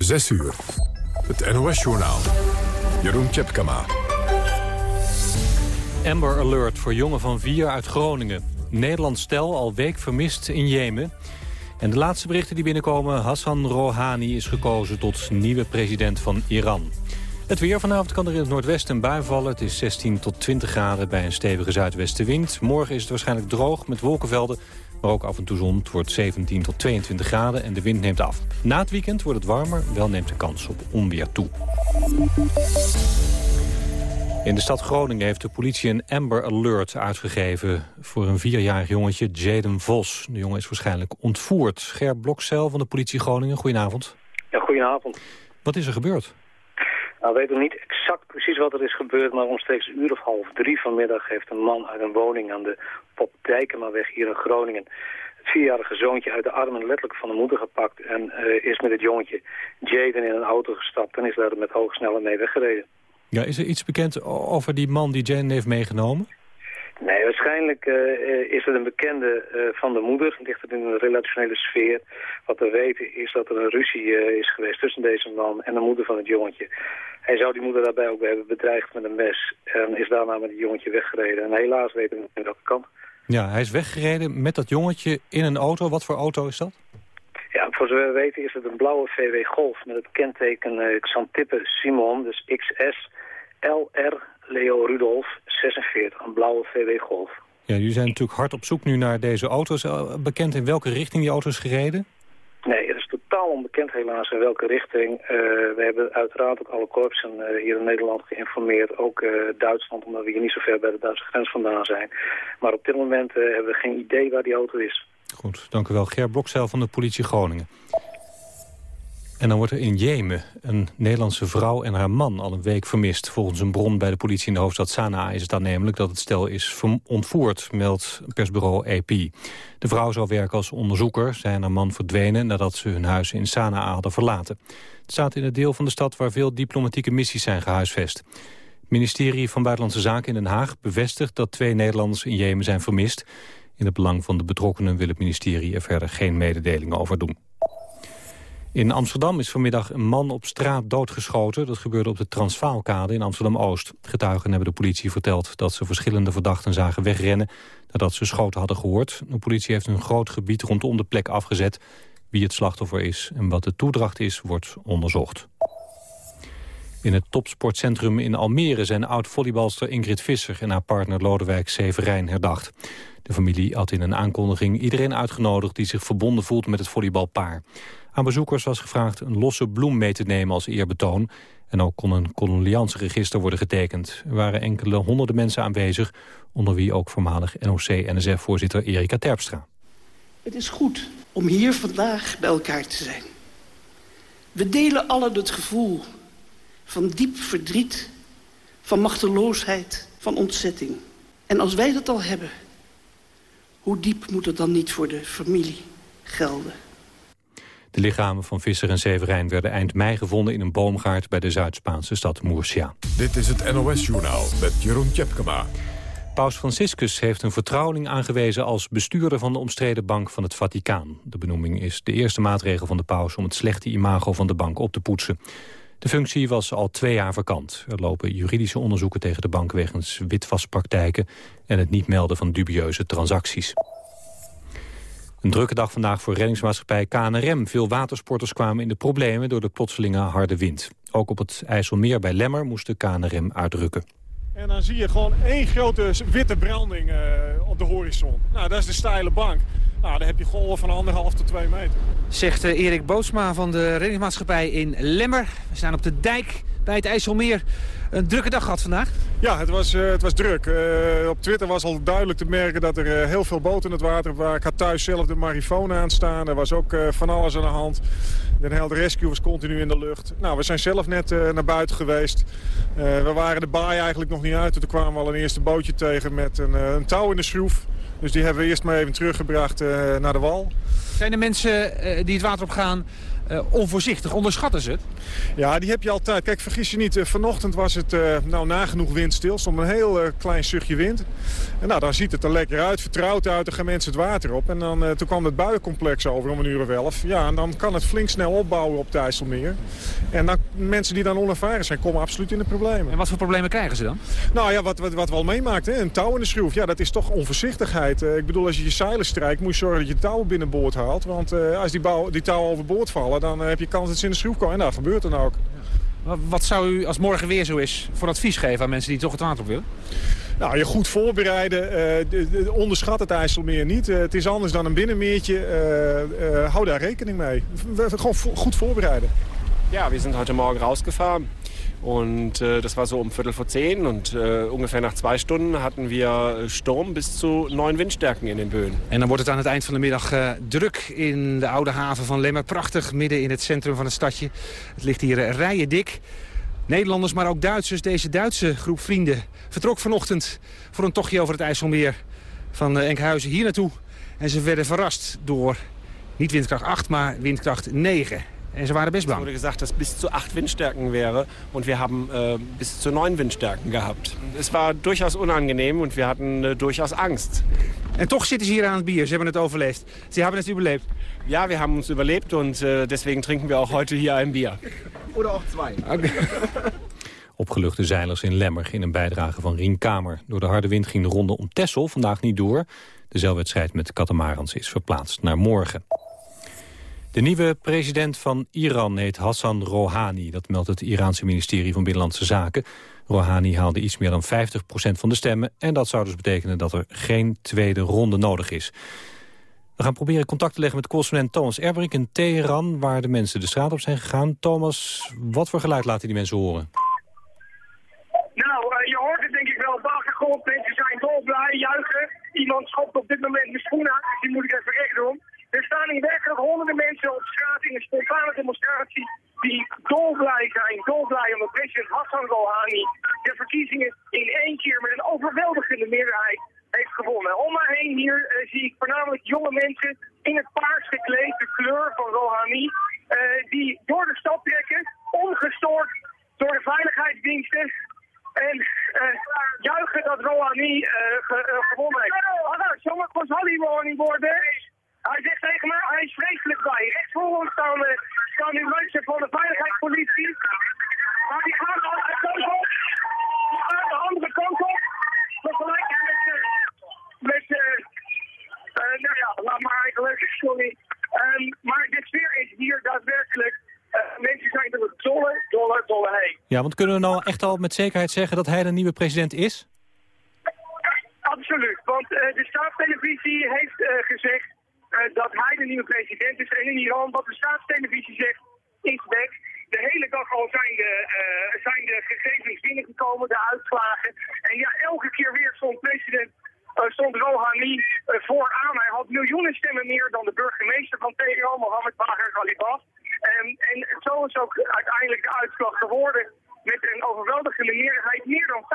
6 uur. Het NOS-journaal. Jeroen Tjepkama. Amber Alert voor jongen van vier uit Groningen. Nederland stel al week vermist in Jemen. En de laatste berichten die binnenkomen... Hassan Rouhani is gekozen tot nieuwe president van Iran. Het weer vanavond kan er in het noordwesten een vallen. Het is 16 tot 20 graden bij een stevige zuidwestenwind. Morgen is het waarschijnlijk droog met wolkenvelden. Maar ook af en toe zon. Het wordt 17 tot 22 graden en de wind neemt af. Na het weekend wordt het warmer, wel neemt de kans op onweer toe. In de stad Groningen heeft de politie een Amber Alert uitgegeven... voor een vierjarig jongetje, Jaden Vos. De jongen is waarschijnlijk ontvoerd. Ger Blokcel van de politie Groningen, goedenavond. Ja, goedenavond. Wat is er gebeurd? Nou, we weten niet exact precies wat er is gebeurd... maar omstreeks een uur of half drie vanmiddag heeft een man uit een woning... aan de Pop Dijkemaweg hier in Groningen... het vierjarige zoontje uit de armen letterlijk van de moeder gepakt... en uh, is met het jongetje Jaden in een auto gestapt... en is daar met hoge snelheid mee weggereden. Ja, is er iets bekend over die man die Jaden heeft meegenomen? Nee, waarschijnlijk uh, is het een bekende uh, van de moeder. Ligt het in een relationele sfeer. Wat we weten is dat er een ruzie uh, is geweest tussen deze man en de moeder van het jongetje. Hij zou die moeder daarbij ook hebben bedreigd met een mes. En is daarna met het jongetje weggereden. En helaas weten we niet welke kant. Ja, hij is weggereden met dat jongetje in een auto. Wat voor auto is dat? Ja, voor zover we weten is het een blauwe VW Golf met het kenteken Xantippe Simon, dus XS LR Leo Rudolf 46, een blauwe VW Golf. Ja, jullie zijn natuurlijk hard op zoek nu naar deze auto's. Bekend in welke richting die auto's gereden? Nee, het is totaal onbekend helaas in welke richting. Uh, we hebben uiteraard ook alle korpsen uh, hier in Nederland geïnformeerd. Ook uh, Duitsland, omdat we hier niet zo ver bij de Duitse grens vandaan zijn. Maar op dit moment hebben we geen idee waar die auto is. Goed, dank u wel. Ger Blokzeil van de politie Groningen. En dan wordt er in Jemen een Nederlandse vrouw en haar man al een week vermist. Volgens een bron bij de politie in de hoofdstad Sanaa is het dan namelijk dat het stel is ontvoerd, meldt persbureau AP. De vrouw zou werken als onderzoeker, zij en haar man verdwenen nadat ze hun huis in Sanaa hadden verlaten. Het staat in het deel van de stad waar veel diplomatieke missies zijn gehuisvest. Het ministerie van Buitenlandse Zaken in Den Haag bevestigt dat twee Nederlanders in Jemen zijn vermist. In het belang van de betrokkenen wil het ministerie er verder geen mededelingen over doen. In Amsterdam is vanmiddag een man op straat doodgeschoten. Dat gebeurde op de Transvaalkade in Amsterdam-Oost. Getuigen hebben de politie verteld dat ze verschillende verdachten zagen wegrennen... nadat ze schoten hadden gehoord. De politie heeft een groot gebied rondom de plek afgezet. Wie het slachtoffer is en wat de toedracht is, wordt onderzocht. In het topsportcentrum in Almere zijn oud-volleybalster Ingrid Visser... en haar partner Lodewijk Severijn herdacht. De familie had in een aankondiging iedereen uitgenodigd... die zich verbonden voelt met het volleybalpaar. Aan bezoekers was gevraagd een losse bloem mee te nemen als eerbetoon. En ook kon een coloniansregister worden getekend. Er waren enkele honderden mensen aanwezig... onder wie ook voormalig NOC-NSF-voorzitter Erika Terpstra. Het is goed om hier vandaag bij elkaar te zijn. We delen allen het gevoel van diep verdriet, van machteloosheid, van ontzetting. En als wij dat al hebben, hoe diep moet het dan niet voor de familie gelden? De lichamen van Visser en Severijn werden eind mei gevonden in een boomgaard bij de Zuid-Spaanse stad Murcia. Dit is het NOS-journaal met Jeroen Tjepkema. Paus Franciscus heeft een vertrouweling aangewezen als bestuurder van de omstreden bank van het Vaticaan. De benoeming is de eerste maatregel van de paus om het slechte imago van de bank op te poetsen. De functie was al twee jaar vakant. Er lopen juridische onderzoeken tegen de bank wegens witwaspraktijken en het niet melden van dubieuze transacties. Een drukke dag vandaag voor reddingsmaatschappij KNRM. Veel watersporters kwamen in de problemen door de plotselinge harde wind. Ook op het IJsselmeer bij Lemmer moest de KNRM uitrukken. En dan zie je gewoon één grote witte branding uh, op de horizon. Nou, dat is de steile bank. Nou, dan heb je golven van anderhalf tot twee meter. Zegt uh, Erik Bootsma van de reddingsmaatschappij in Lemmer. We staan op de dijk bij het IJsselmeer. Een drukke dag gehad vandaag? Ja, het was, uh, het was druk. Uh, op Twitter was al duidelijk te merken dat er uh, heel veel boten in het water waren. Ik had thuis zelf de marifoon aanstaan. Er was ook van alles aan de hand. De hele rescue was continu in de lucht. Nou, we zijn zelf net naar buiten geweest. we waren de baai eigenlijk nog niet uit. Toen kwamen we al een eerste bootje tegen met een, een touw in de schroef. Dus die hebben we eerst maar even teruggebracht naar de wal. Zijn er mensen die het water op gaan onvoorzichtig. Onderschatten ze het? Ja, die heb je altijd. Kijk, vergis je niet. vanochtend was het nou nagenoeg windstil. stond een heel klein zuchtje wind. En nou, dan ziet het er lekker uit. Vertrouwd uit. Dan gaan mensen het water op. En dan, toen kwam het buiencomplex over om een uur of elf. Ja, en dan kan het flink snel opbouwen op IJsselmeer. En dan, mensen die dan onervaren zijn, komen absoluut in de problemen. En wat voor problemen krijgen ze dan? Nou ja, wat, wat, wat we al meemaakt, hè? een touw in de schroef. Ja, dat is toch onvoorzichtigheid. ik bedoel, als je je zeilen strijkt, moet je zorgen dat je touwen binnenboord haalt. Want als die, bouw, die touwen overboord vallen, dan heb je kans dat ze in de schroef komen. En dat gebeurt dan ook. Wat zou u, als morgen weer zo is, voor advies geven aan mensen die toch het water op willen? Nou, je goed voorbereiden. Uh, onderschat het IJsselmeer niet. Uh, het is anders dan een binnenmeertje. Uh, hou daar rekening mee. Gewoon goed voorbereiden. Ja, we zijn heute Morgen rausgefahren. Und äh, das war so um Viertel vor zehn und äh, ungefähr nach zwei Stunden hatten wir Sturm bis zu neun windsterken in den Böen. En dan wordt het aan het eind van de middag uh, druk in de oude haven van Lemmer. Prachtig, midden in het centrum van het stadje. Het ligt hier uh, rijen dik. Nederlanders, maar ook Duitsers. Deze Duitse groep vrienden vertrok vanochtend voor een tochtje over het IJsselmeer van uh, Enkhuizen hier naartoe. En ze werden verrast door niet windkracht 8, maar windkracht 9. En ze waren best bang. Es wurde gesagt, dass bis zu acht Windstärken wäre und wir haben äh, bis zu neun Windstärken gehabt. Es war durchaus unangenehm und wir hatten äh, durchaus Angst. En toch zitten ze hier aan het bier. Ze hebben het overleefd. Ze hebben het überlebt. Ja, wir haben uns überlebt und äh, deswegen trinken wir auch heute hier ein Bier. Oder auch zwei. Okay. Opgeluchte zeilers in Lemmer in een bijdrage van Rien Kamer. Door de harde wind ging de ronde om Tessel vandaag niet door. De zeilwedstrijd met katamarans is verplaatst naar morgen. De nieuwe president van Iran heet Hassan Rouhani. Dat meldt het Iraanse ministerie van Binnenlandse Zaken. Rouhani haalde iets meer dan 50% van de stemmen... en dat zou dus betekenen dat er geen tweede ronde nodig is. We gaan proberen contact te leggen met correspondent Thomas Erbrink in Teheran... waar de mensen de straat op zijn gegaan. Thomas, wat voor geluid laten die mensen horen? Nou, uh, je hoort het denk ik wel achtergrond. Mensen zijn dolblij, juichen. Iemand schopt op dit moment mijn schoenen die moet ik even recht doen. Er staan hier werkelijk honderden mensen op straat in een spontane demonstratie die dolblij zijn, dolblij omdat president Hassan Rouhani de verkiezingen in één keer met een overweldigende meerderheid heeft gewonnen. Om mij heen hier uh, zie ik voornamelijk jonge mensen in het paars gekleed, de kleur van Rouhani, uh, die door de stad trekken, ongestoord door de veiligheidsdiensten. En uh, juichen dat Rouhani ge, gewonnen heeft. Nou, zomaar kon Rouhani worden. Hij zegt tegen mij, hij is vreselijk bij. Rechts voor ons staan, uh, staan nu mensen van de veiligheidspolitie. Maar die gaan de andere kant op. Die gaan de andere kant op. Tegelijk met, uh, met uh, nou ja, laat maar eigenlijk, sorry. Um, maar de sfeer is hier daadwerkelijk, mensen zijn er dolle, dolle, dolle heen. Ja, want kunnen we nou echt al met zekerheid zeggen dat hij de nieuwe president is? Absoluut, want uh, de staatstelevisie heeft uh, gezegd uh, dat hij de nieuwe president is. En in Iran, wat de staatstelevisie zegt, is back. De hele dag al zijn de, uh, zijn de gegevens binnengekomen, de uitslagen. En ja, elke keer weer stond president uh, stond Rouhani uh, vooraan. Hij had miljoenen stemmen meer dan de burgemeester van Teheran, Mohammed Bagher Ghalibaf. En, en zo is ook uiteindelijk de uitslag geworden. Met een overweldigende meerderheid, meer dan 50%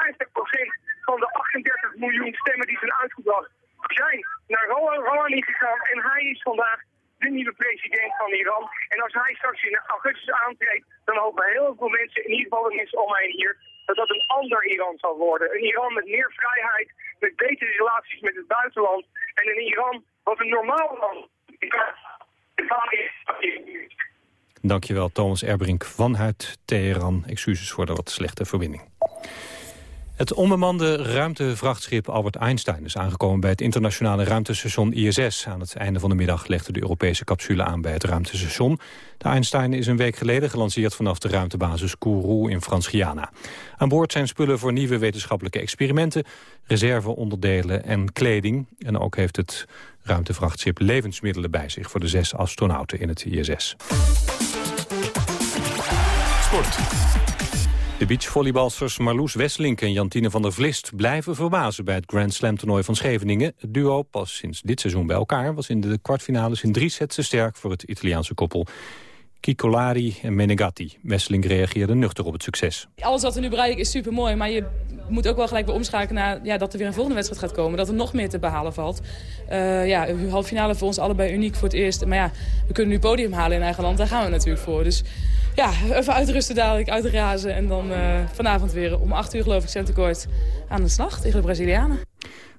van de 38 miljoen stemmen die zijn uitgebracht zijn naar Rouhani gegaan en hij is vandaag de nieuwe president van Iran. En als hij straks in augustus aantreedt, dan hopen heel veel mensen, in ieder geval de mensen om mij hier, dat dat een ander Iran zal worden. Een Iran met meer vrijheid, met betere relaties met het buitenland. En een Iran wat een normaal land Dankjewel, Thomas Erbrink vanuit Teheran. Excuses voor de wat slechte verbinding. Het onbemande ruimtevrachtschip Albert Einstein is aangekomen bij het internationale ruimtestation ISS. Aan het einde van de middag legde de Europese capsule aan bij het ruimtestation. De Einstein is een week geleden gelanceerd vanaf de ruimtebasis Kourou in Frans-Guyana. Aan boord zijn spullen voor nieuwe wetenschappelijke experimenten, reserveonderdelen en kleding. En ook heeft het ruimtevrachtschip levensmiddelen bij zich voor de zes astronauten in het ISS. Sport. De beachvolleybalsters Marloes Wesselink en Jantine van der Vlist blijven verbazen bij het Grand Slam toernooi van Scheveningen. Het duo, pas sinds dit seizoen bij elkaar, was in de kwartfinales in drie sets te sterk voor het Italiaanse koppel Kikolari en Menegatti. Wesseling reageerde nuchter op het succes. Alles wat er nu bereikt is super mooi, maar je moet ook wel gelijk weer omschakelen naar ja, dat er weer een volgende wedstrijd gaat komen. Dat er nog meer te behalen valt. Uh, ja, een halve finale voor ons allebei uniek voor het eerst. Maar ja, we kunnen nu podium halen in eigen land. Daar gaan we natuurlijk voor. Dus ja, even uitrusten dadelijk, uitrazen. En dan uh, vanavond weer om 8 uur geloof ik centenkort aan de slag tegen de Brazilianen.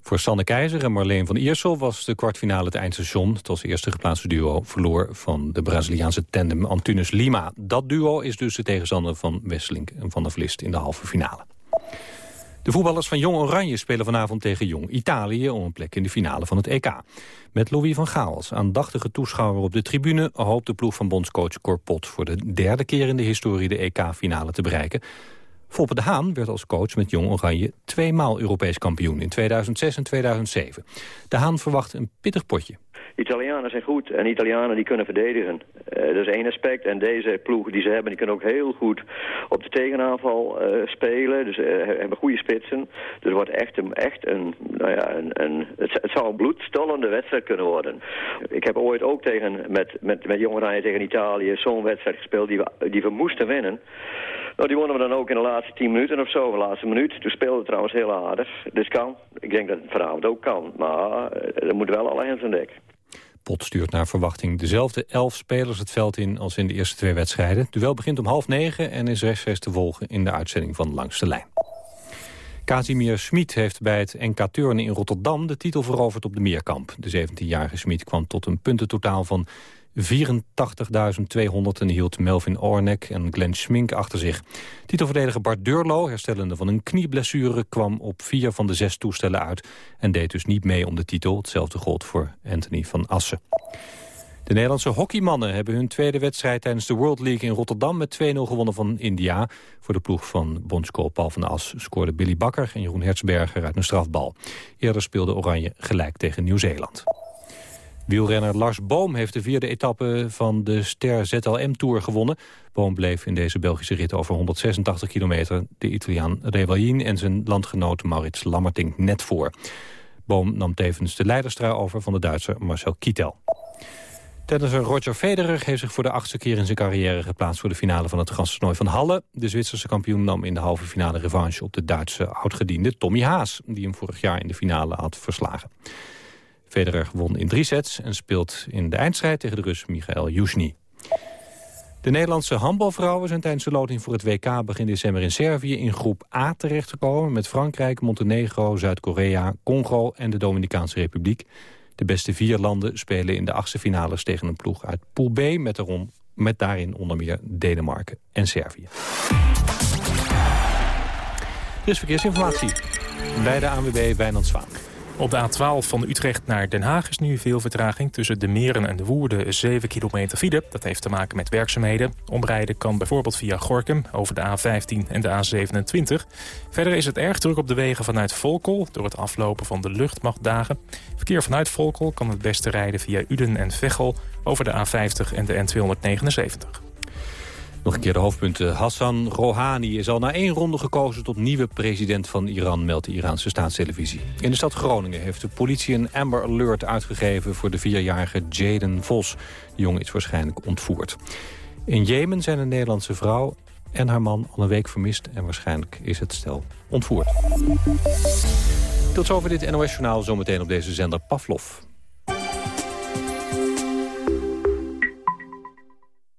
Voor Sanne Keizer en Marleen van Iersel was de kwartfinale het eindstation. Het als eerste geplaatste duo verloor van de Braziliaanse tandem Antunes Lima. Dat duo is dus de tegenstander van Wesseling en Van der Vlist in de halve finale. De voetballers van Jong Oranje spelen vanavond tegen Jong Italië... om een plek in de finale van het EK. Met Louis van Gaal als aandachtige toeschouwer op de tribune... hoopt de ploeg van bondscoach Corpot voor de derde keer in de historie... de EK-finale te bereiken. Foppe de Haan werd als coach met Jong Oranje tweemaal Europees kampioen... in 2006 en 2007. De Haan verwacht een pittig potje. Italianen zijn goed en Italianen die kunnen verdedigen. Uh, dat is één aspect. En deze ploeg die ze hebben, die kunnen ook heel goed op de tegenaanval uh, spelen. Dus uh, hebben goede spitsen. Dus het wordt echt een, echt een, nou ja, een, een het, het, zou een bloedstollende wedstrijd kunnen worden. Ik heb ooit ook tegen, met, met, met tegen Italië zo'n wedstrijd gespeeld die we, die we moesten winnen. Nou, die wonnen we dan ook in de laatste tien minuten of zo, de laatste minuut. Toen speelden we trouwens heel aardig. Dus kan. Ik denk dat het vanavond ook kan. Maar er moet wel alle hands aan dek. Pot stuurt naar verwachting dezelfde elf spelers het veld in als in de eerste twee wedstrijden. Duel begint om half negen en is rechtstreeks te volgen in de uitzending van Langs de Lijn. Casimir Smit heeft bij het NK Turnen in Rotterdam de titel veroverd op de meerkamp. De 17-jarige Smit kwam tot een puntentotaal van 84.200 en hield Melvin Ornek en Glenn Schmink achter zich. Titelverdediger Bart Durlo, herstellende van een knieblessure... kwam op vier van de zes toestellen uit en deed dus niet mee om de titel. Hetzelfde gold voor Anthony van Assen. De Nederlandse hockeymannen hebben hun tweede wedstrijd tijdens de World League in Rotterdam met 2-0 gewonnen van India. Voor de ploeg van bondscoach Paul van As scoorden Billy Bakker en Jeroen Hertzberger uit een strafbal. Eerder speelde Oranje gelijk tegen Nieuw-Zeeland. Wielrenner Lars Boom heeft de vierde etappe van de Ster ZLM Tour gewonnen. Boom bleef in deze Belgische rit over 186 kilometer... de Italiaan Revalin en zijn landgenoot Maurits Lammerting net voor. Boom nam tevens de leiderstrui over van de Duitser Marcel Kittel. Tennisser Roger Federer heeft zich voor de achtste keer in zijn carrière geplaatst voor de finale van het Toernooi van Halle. De Zwitserse kampioen nam in de halve finale revanche op de Duitse oudgediende Tommy Haas, die hem vorig jaar in de finale had verslagen. Federer won in drie sets en speelt in de eindstrijd tegen de Rus Michael Jusny. De Nederlandse handbalvrouwen zijn tijdens de loting voor het WK begin december in Servië in groep A terechtgekomen met Frankrijk, Montenegro, Zuid-Korea, Congo en de Dominicaanse Republiek. De beste vier landen spelen in de achtste finales tegen een ploeg uit Pool B met, daarom, met daarin onder meer Denemarken en Servië. Er is verkeersinformatie bij de ANWB Wijnand Zwaan. Op de A12 van Utrecht naar Den Haag is nu veel vertraging. Tussen de Meren en de Woerden 7 kilometer file. Dat heeft te maken met werkzaamheden. Omrijden kan bijvoorbeeld via Gorkum over de A15 en de A27. Verder is het erg druk op de wegen vanuit Volkel... door het aflopen van de luchtmachtdagen. Verkeer vanuit Volkel kan het beste rijden via Uden en Veghel... over de A50 en de N279. Nog een keer de hoofdpunten. Hassan Rouhani is al na één ronde gekozen tot nieuwe president van Iran, meldt de Iraanse staatstelevisie. In de stad Groningen heeft de politie een Amber Alert uitgegeven voor de vierjarige Jaden Vos. De jongen is waarschijnlijk ontvoerd. In Jemen zijn een Nederlandse vrouw en haar man al een week vermist en waarschijnlijk is het stel ontvoerd. Tot zover dit NOS-journaal zometeen op deze zender Pavlov.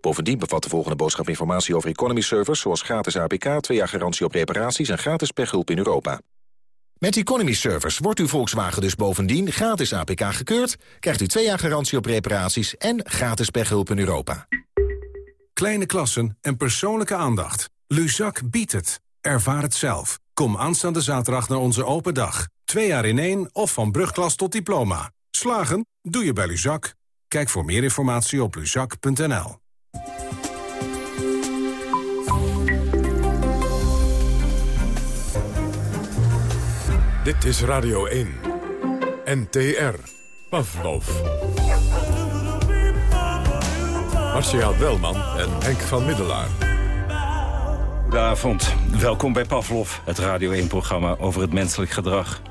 Bovendien bevat de volgende boodschap informatie over economy servers... zoals gratis APK, twee jaar garantie op reparaties en gratis pechhulp in Europa. Met Economy Servers wordt uw Volkswagen dus bovendien gratis APK gekeurd... krijgt u twee jaar garantie op reparaties en gratis pechhulp in Europa. Kleine klassen en persoonlijke aandacht. Luzak biedt het. Ervaar het zelf. Kom aanstaande zaterdag naar onze open dag. Twee jaar in één of van brugklas tot diploma. Slagen? Doe je bij Luzak. Kijk voor meer informatie op luzak.nl. Dit is Radio 1. NTR. Pavlov. Marcia Welman en Henk van Middelaar. Goedenavond. Welkom bij Pavlov, het Radio 1-programma over het menselijk gedrag.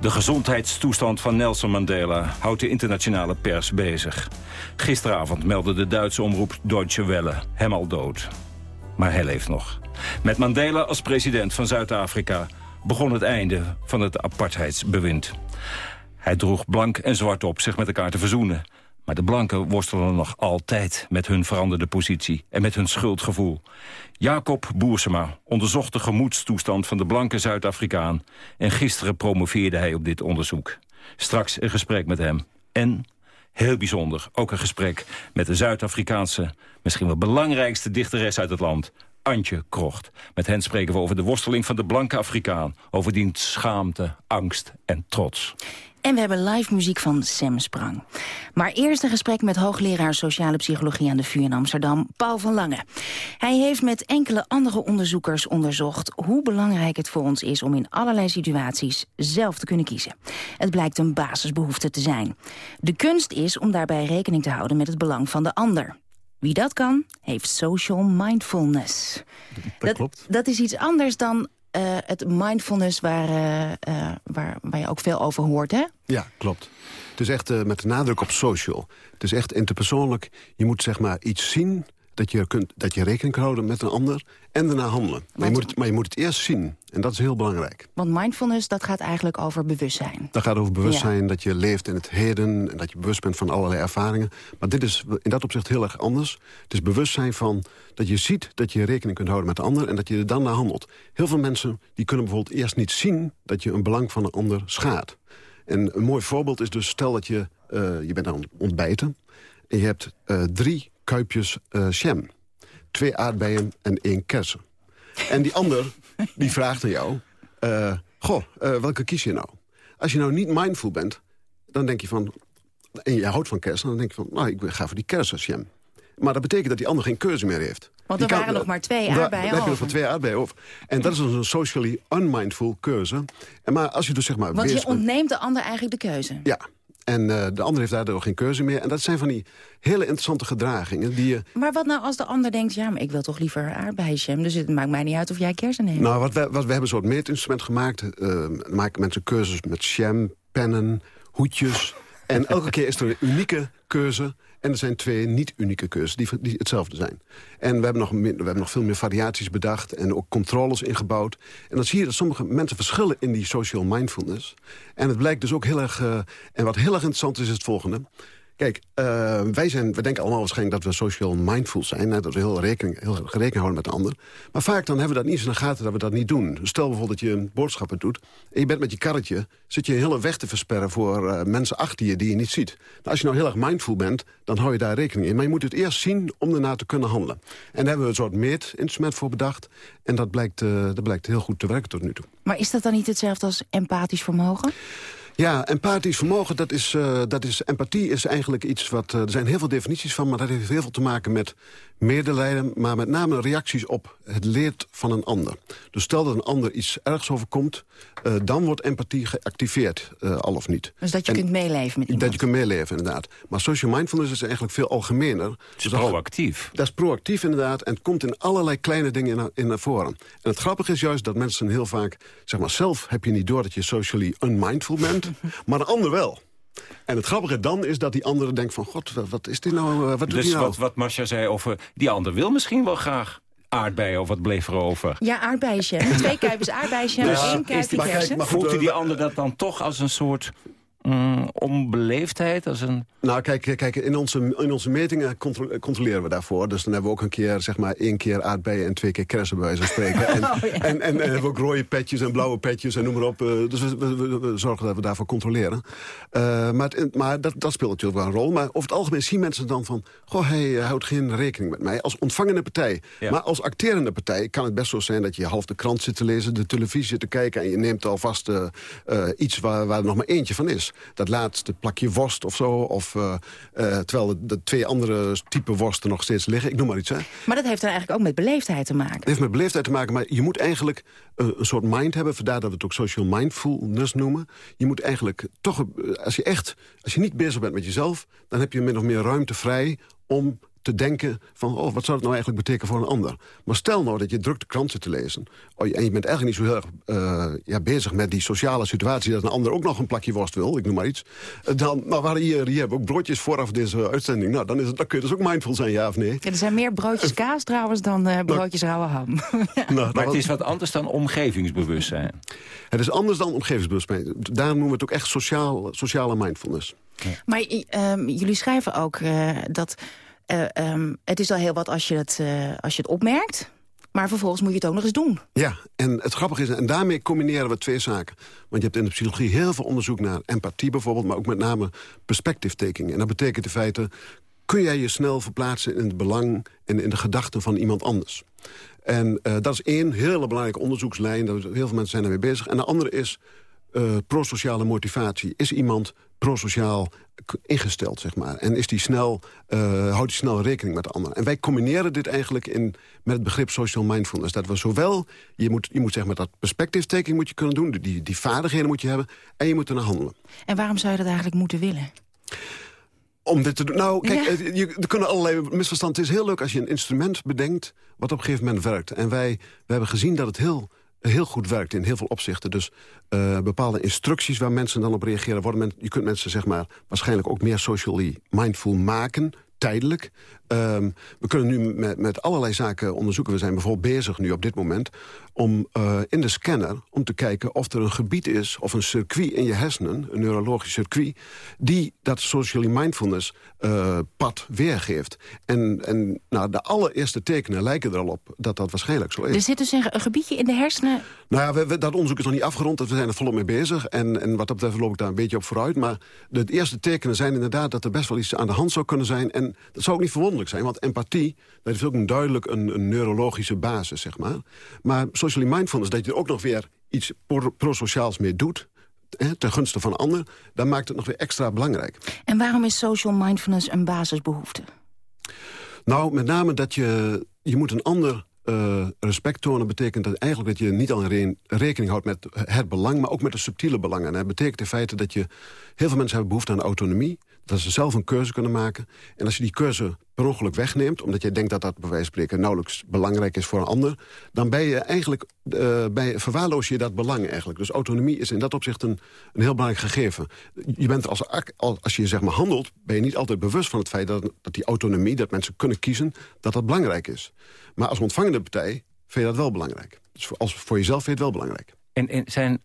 De gezondheidstoestand van Nelson Mandela houdt de internationale pers bezig. Gisteravond meldde de Duitse omroep Deutsche Welle hem al dood. Maar hij leeft nog. Met Mandela als president van Zuid-Afrika begon het einde van het apartheidsbewind. Hij droeg blank en zwart op zich met elkaar te verzoenen. Maar de blanken worstelen nog altijd met hun veranderde positie en met hun schuldgevoel. Jacob Boersema onderzocht de gemoedstoestand van de blanke Zuid-Afrikaan... en gisteren promoveerde hij op dit onderzoek. Straks een gesprek met hem. En, heel bijzonder, ook een gesprek met de Zuid-Afrikaanse... misschien wel belangrijkste dichteres uit het land, Antje Krocht. Met hen spreken we over de worsteling van de blanke Afrikaan... over diens schaamte, angst en trots. En we hebben live muziek van Sam Sprang. Maar eerst een gesprek met hoogleraar sociale psychologie aan de VU in Amsterdam, Paul van Lange. Hij heeft met enkele andere onderzoekers onderzocht hoe belangrijk het voor ons is om in allerlei situaties zelf te kunnen kiezen. Het blijkt een basisbehoefte te zijn. De kunst is om daarbij rekening te houden met het belang van de ander. Wie dat kan, heeft social mindfulness. Dat, klopt. Dat is iets anders dan uh, het mindfulness waar, uh, uh, waar, waar je ook veel over hoort, hè? Ja, klopt. Het is echt met de nadruk op social. Het is echt interpersoonlijk. Je moet zeg maar iets zien dat je, kunt, dat je rekening kan houden met een ander en daarna handelen. Maar je, moet het, maar je moet het eerst zien. En dat is heel belangrijk. Want mindfulness, dat gaat eigenlijk over bewustzijn. Dat gaat over bewustzijn, dat je leeft in het heden... en dat je bewust bent van allerlei ervaringen. Maar dit is in dat opzicht heel erg anders. Het is bewustzijn van dat je ziet dat je rekening kunt houden met de ander... en dat je er dan naar handelt. Heel veel mensen die kunnen bijvoorbeeld eerst niet zien... dat je een belang van een ander schaadt. En een mooi voorbeeld is dus, stel dat je, uh, je bent aan het ontbijten... en je hebt uh, drie kuipjes uh, jam. Twee aardbeien en één kersen. En die ander, die vraagt aan jou... Uh, goh, uh, welke kies je nou? Als je nou niet mindful bent, dan denk je van... en je houdt van kersen, dan denk je van... nou, ik ga voor die kersenjam. Maar dat betekent dat die ander geen keuze meer heeft. Want er die waren nog maar twee aardbeien over. je nog maar twee aardbeien over. En dat is dus een socially unmindful keuze. En maar als je dus zeg maar... Want je ontneemt de ander eigenlijk de keuze. Ja, en uh, de ander heeft daardoor geen keuze meer. En dat zijn van die hele interessante gedragingen. Die je... Maar wat nou als de ander denkt... ja, maar ik wil toch liever aardbeienjam... dus het maakt mij niet uit of jij kersen neemt. Nou, wat we, wat we hebben een soort meetinstrument gemaakt. Uh, maken mensen keuzes met jam, pennen, hoedjes. en elke keer is er een unieke keuze... En er zijn twee niet-unieke keuzes die, die, hetzelfde zijn. En we hebben, nog, we hebben nog veel meer variaties bedacht en ook controles ingebouwd. En dan zie je dat sommige mensen verschillen in die social mindfulness. En het blijkt dus ook heel erg... Uh, en wat heel erg interessant is, is het volgende. Kijk, uh, wij, zijn, we denken allemaal waarschijnlijk dat we social mindful zijn. Hè, dat we heel, rekening, heel rekening houden met de ander. Maar vaak dan hebben we dat niet eens in de gaten dat we dat niet doen. Stel bijvoorbeeld dat je een boodschappen doet... en je bent met je karretje, zit je een hele weg te versperren... voor uh, mensen achter je die je niet ziet. Nou, als je nou heel erg mindful bent, dan hou je daar rekening in. Maar je moet het eerst zien om daarna te kunnen handelen. En daar hebben we een soort meetinstrument voor bedacht. En dat blijkt, uh, dat blijkt heel goed te werken tot nu toe. Maar is dat dan niet hetzelfde als empathisch vermogen? Ja, empathisch vermogen, dat is, uh, dat is, empathie is eigenlijk iets wat... Uh, er zijn heel veel definities van, maar dat heeft heel veel te maken met medelijden... maar met name reacties op het leed van een ander. Dus stel dat een ander iets ergs overkomt... Uh, dan wordt empathie geactiveerd, al of niet. Dus dat je en, kunt meeleven met iemand? Dat je kunt meeleven, inderdaad. Maar social mindfulness is eigenlijk veel algemener. Het is dus proactief. Dat, dat is proactief, inderdaad, en het komt in allerlei kleine dingen in, in naar voren. En het grappige is juist dat mensen heel vaak... zeg maar, zelf heb je niet door dat je socially unmindful bent... maar de ander wel. En het grappige dan is dat die andere denkt van... god, wat is dit nou? Wat doet dus die nou? wat, wat Marcia zei over... die ander wil misschien wel graag aardbeien of wat bleef er over? Ja, aardbeienjam. Twee kuipjes aardbeienjam, dus één kuipje kersen. Voelt u die ander dat dan toch als een soort mm, onbeleefdheid? Als een... Nou, kijk, kijk in, onze, in onze metingen controleren we daarvoor. Dus dan hebben we ook een keer, zeg maar, één keer aardbeien en twee keer kersen bij wijze van spreken. En, oh, en, en, en, hebben we ook rode petjes en blauwe petjes en noem maar op. Uh, dus we, we, we, zorgen dat we daarvoor controleren. Uh, maar maar dat, dat speelt natuurlijk wel een rol. Maar over het algemeen zien mensen dan van... goh, hij houdt geen rekening met mij als ontvangende partij. Maar als acterende partij kan het best zo zijn... dat je half de krant zit te lezen, de televisie zit te kijken... en je neemt alvast uh, iets waar, waar er nog maar eentje van is. Dat laatste plakje worst of zo. Of, uh, uh, terwijl de, twee andere type worsten nog steeds liggen. Ik noem maar iets. Hè. Maar dat heeft er eigenlijk ook met beleefdheid te maken. Het heeft met beleefdheid te maken, maar je moet eigenlijk een soort mind hebben. Vandaar dat we het ook social mindfulness noemen. Je moet eigenlijk toch, als je echt, als je niet bezig bent met jezelf... dan heb je min of meer ruimte vrij om te denken van, oh, wat zou het nou eigenlijk betekenen voor een ander? Maar stel nou dat je druk de krant zit te lezen... Oh, en je bent eigenlijk niet zo heel erg uh, ja, bezig met die sociale situatie... dat een ander ook nog een plakje worst wil, ik noem maar iets. Uh, dan, maar waar hier, hier hebben ook broodjes vooraf deze uitzending. Nou, dan, is het, dan kun je dus ook mindful zijn, ja of nee? Ja, er zijn meer broodjes kaas trouwens dan uh, broodjes rauwe ham. nou, maar het is wat anders dan omgevingsbewustzijn. Het is anders dan omgevingsbewustzijn. Daarom noemen we het ook echt sociaal, sociale mindfulness. Ja. Maar um, jullie schrijven ook dat uh, um, het is al heel wat als je, het, uh, als je het opmerkt. Maar vervolgens moet je het ook nog eens doen. Ja, en het grappige is, en daarmee combineren we twee zaken. Want je hebt in de psychologie heel veel onderzoek naar empathie bijvoorbeeld... maar ook met name perspective taking. En dat betekent in feite, kun jij je snel verplaatsen in het belang... en in de gedachten van iemand anders. En uh, dat is één hele belangrijke onderzoekslijn. Heel veel mensen zijn daarmee bezig. En de andere is uh, prosociale motivatie. Is iemand prosociaal ingesteld, zeg maar. En is die snel, uh, houdt hij snel rekening met de anderen. En wij combineren dit eigenlijk in, met het begrip social mindfulness. Dat we zowel, je moet, je moet zeg maar dat perspective taking moet je kunnen doen... Die, die vaardigheden moet je hebben en je moet er naar handelen. En waarom zou je dat eigenlijk moeten willen? Om dit te doen. Nou, kijk, eh, je, er kunnen allerlei misverstanden. Het is heel leuk als je een instrument bedenkt... wat op een gegeven moment werkt. En wij, wij hebben gezien dat het heel heel goed werkt in heel veel opzichten. Dus uh, bepaalde instructies waar mensen dan op reageren... Worden men, je kunt mensen zeg maar, waarschijnlijk ook meer socially mindful maken tijdelijk. Um, we kunnen nu met, met allerlei zaken onderzoeken. We zijn bijvoorbeeld bezig nu op dit moment om uh, in de scanner om te kijken of er een gebied is... of een circuit in je hersenen, een neurologisch circuit... die dat socially mindfulness uh, pad weergeeft. En, en nou, de allereerste tekenen lijken er al op dat dat waarschijnlijk zo is. Er zit dus een, gebiedje in de hersenen? Nou ja, we, we, dat onderzoek is nog niet afgerond. Dus we zijn er volop mee bezig. En, en wat dat betreft loop ik daar een beetje op vooruit. Maar de, de eerste tekenen zijn inderdaad dat er best wel iets aan de hand zou kunnen zijn. En dat zou ook niet zijn. Want empathie, dat is ook een duidelijk een, een neurologische basis, zeg maar. Maar socially mindfulness, dat je er ook nog weer iets prosociaals mee doet... Hè, ten gunste van anderen, dan maakt het nog weer extra belangrijk. En waarom is social mindfulness een basisbehoefte? Nou, met name dat je, je moet een ander uh, respect tonen betekent dat eigenlijk dat je niet alleen rekening houdt met het belang, maar ook met de subtiele belangen. En dat betekent in feite dat je heel veel mensen hebben behoefte aan autonomie dat ze zelf een keuze kunnen maken. En als je die keuze per ongeluk wegneemt... omdat je denkt dat dat bij wijze van spreken nauwelijks belangrijk is voor een ander... dan ben je eigenlijk, uh, bij, verwaarloos je dat belang eigenlijk. Dus autonomie is in dat opzicht een, een heel belangrijk gegeven. Je bent als, als je zeg maar handelt, ben je niet altijd bewust van het feit... Dat, dat die autonomie, dat mensen kunnen kiezen, dat dat belangrijk is. Maar als ontvangende partij vind je dat wel belangrijk. Dus voor, als, voor jezelf vind je het wel belangrijk. En, en zijn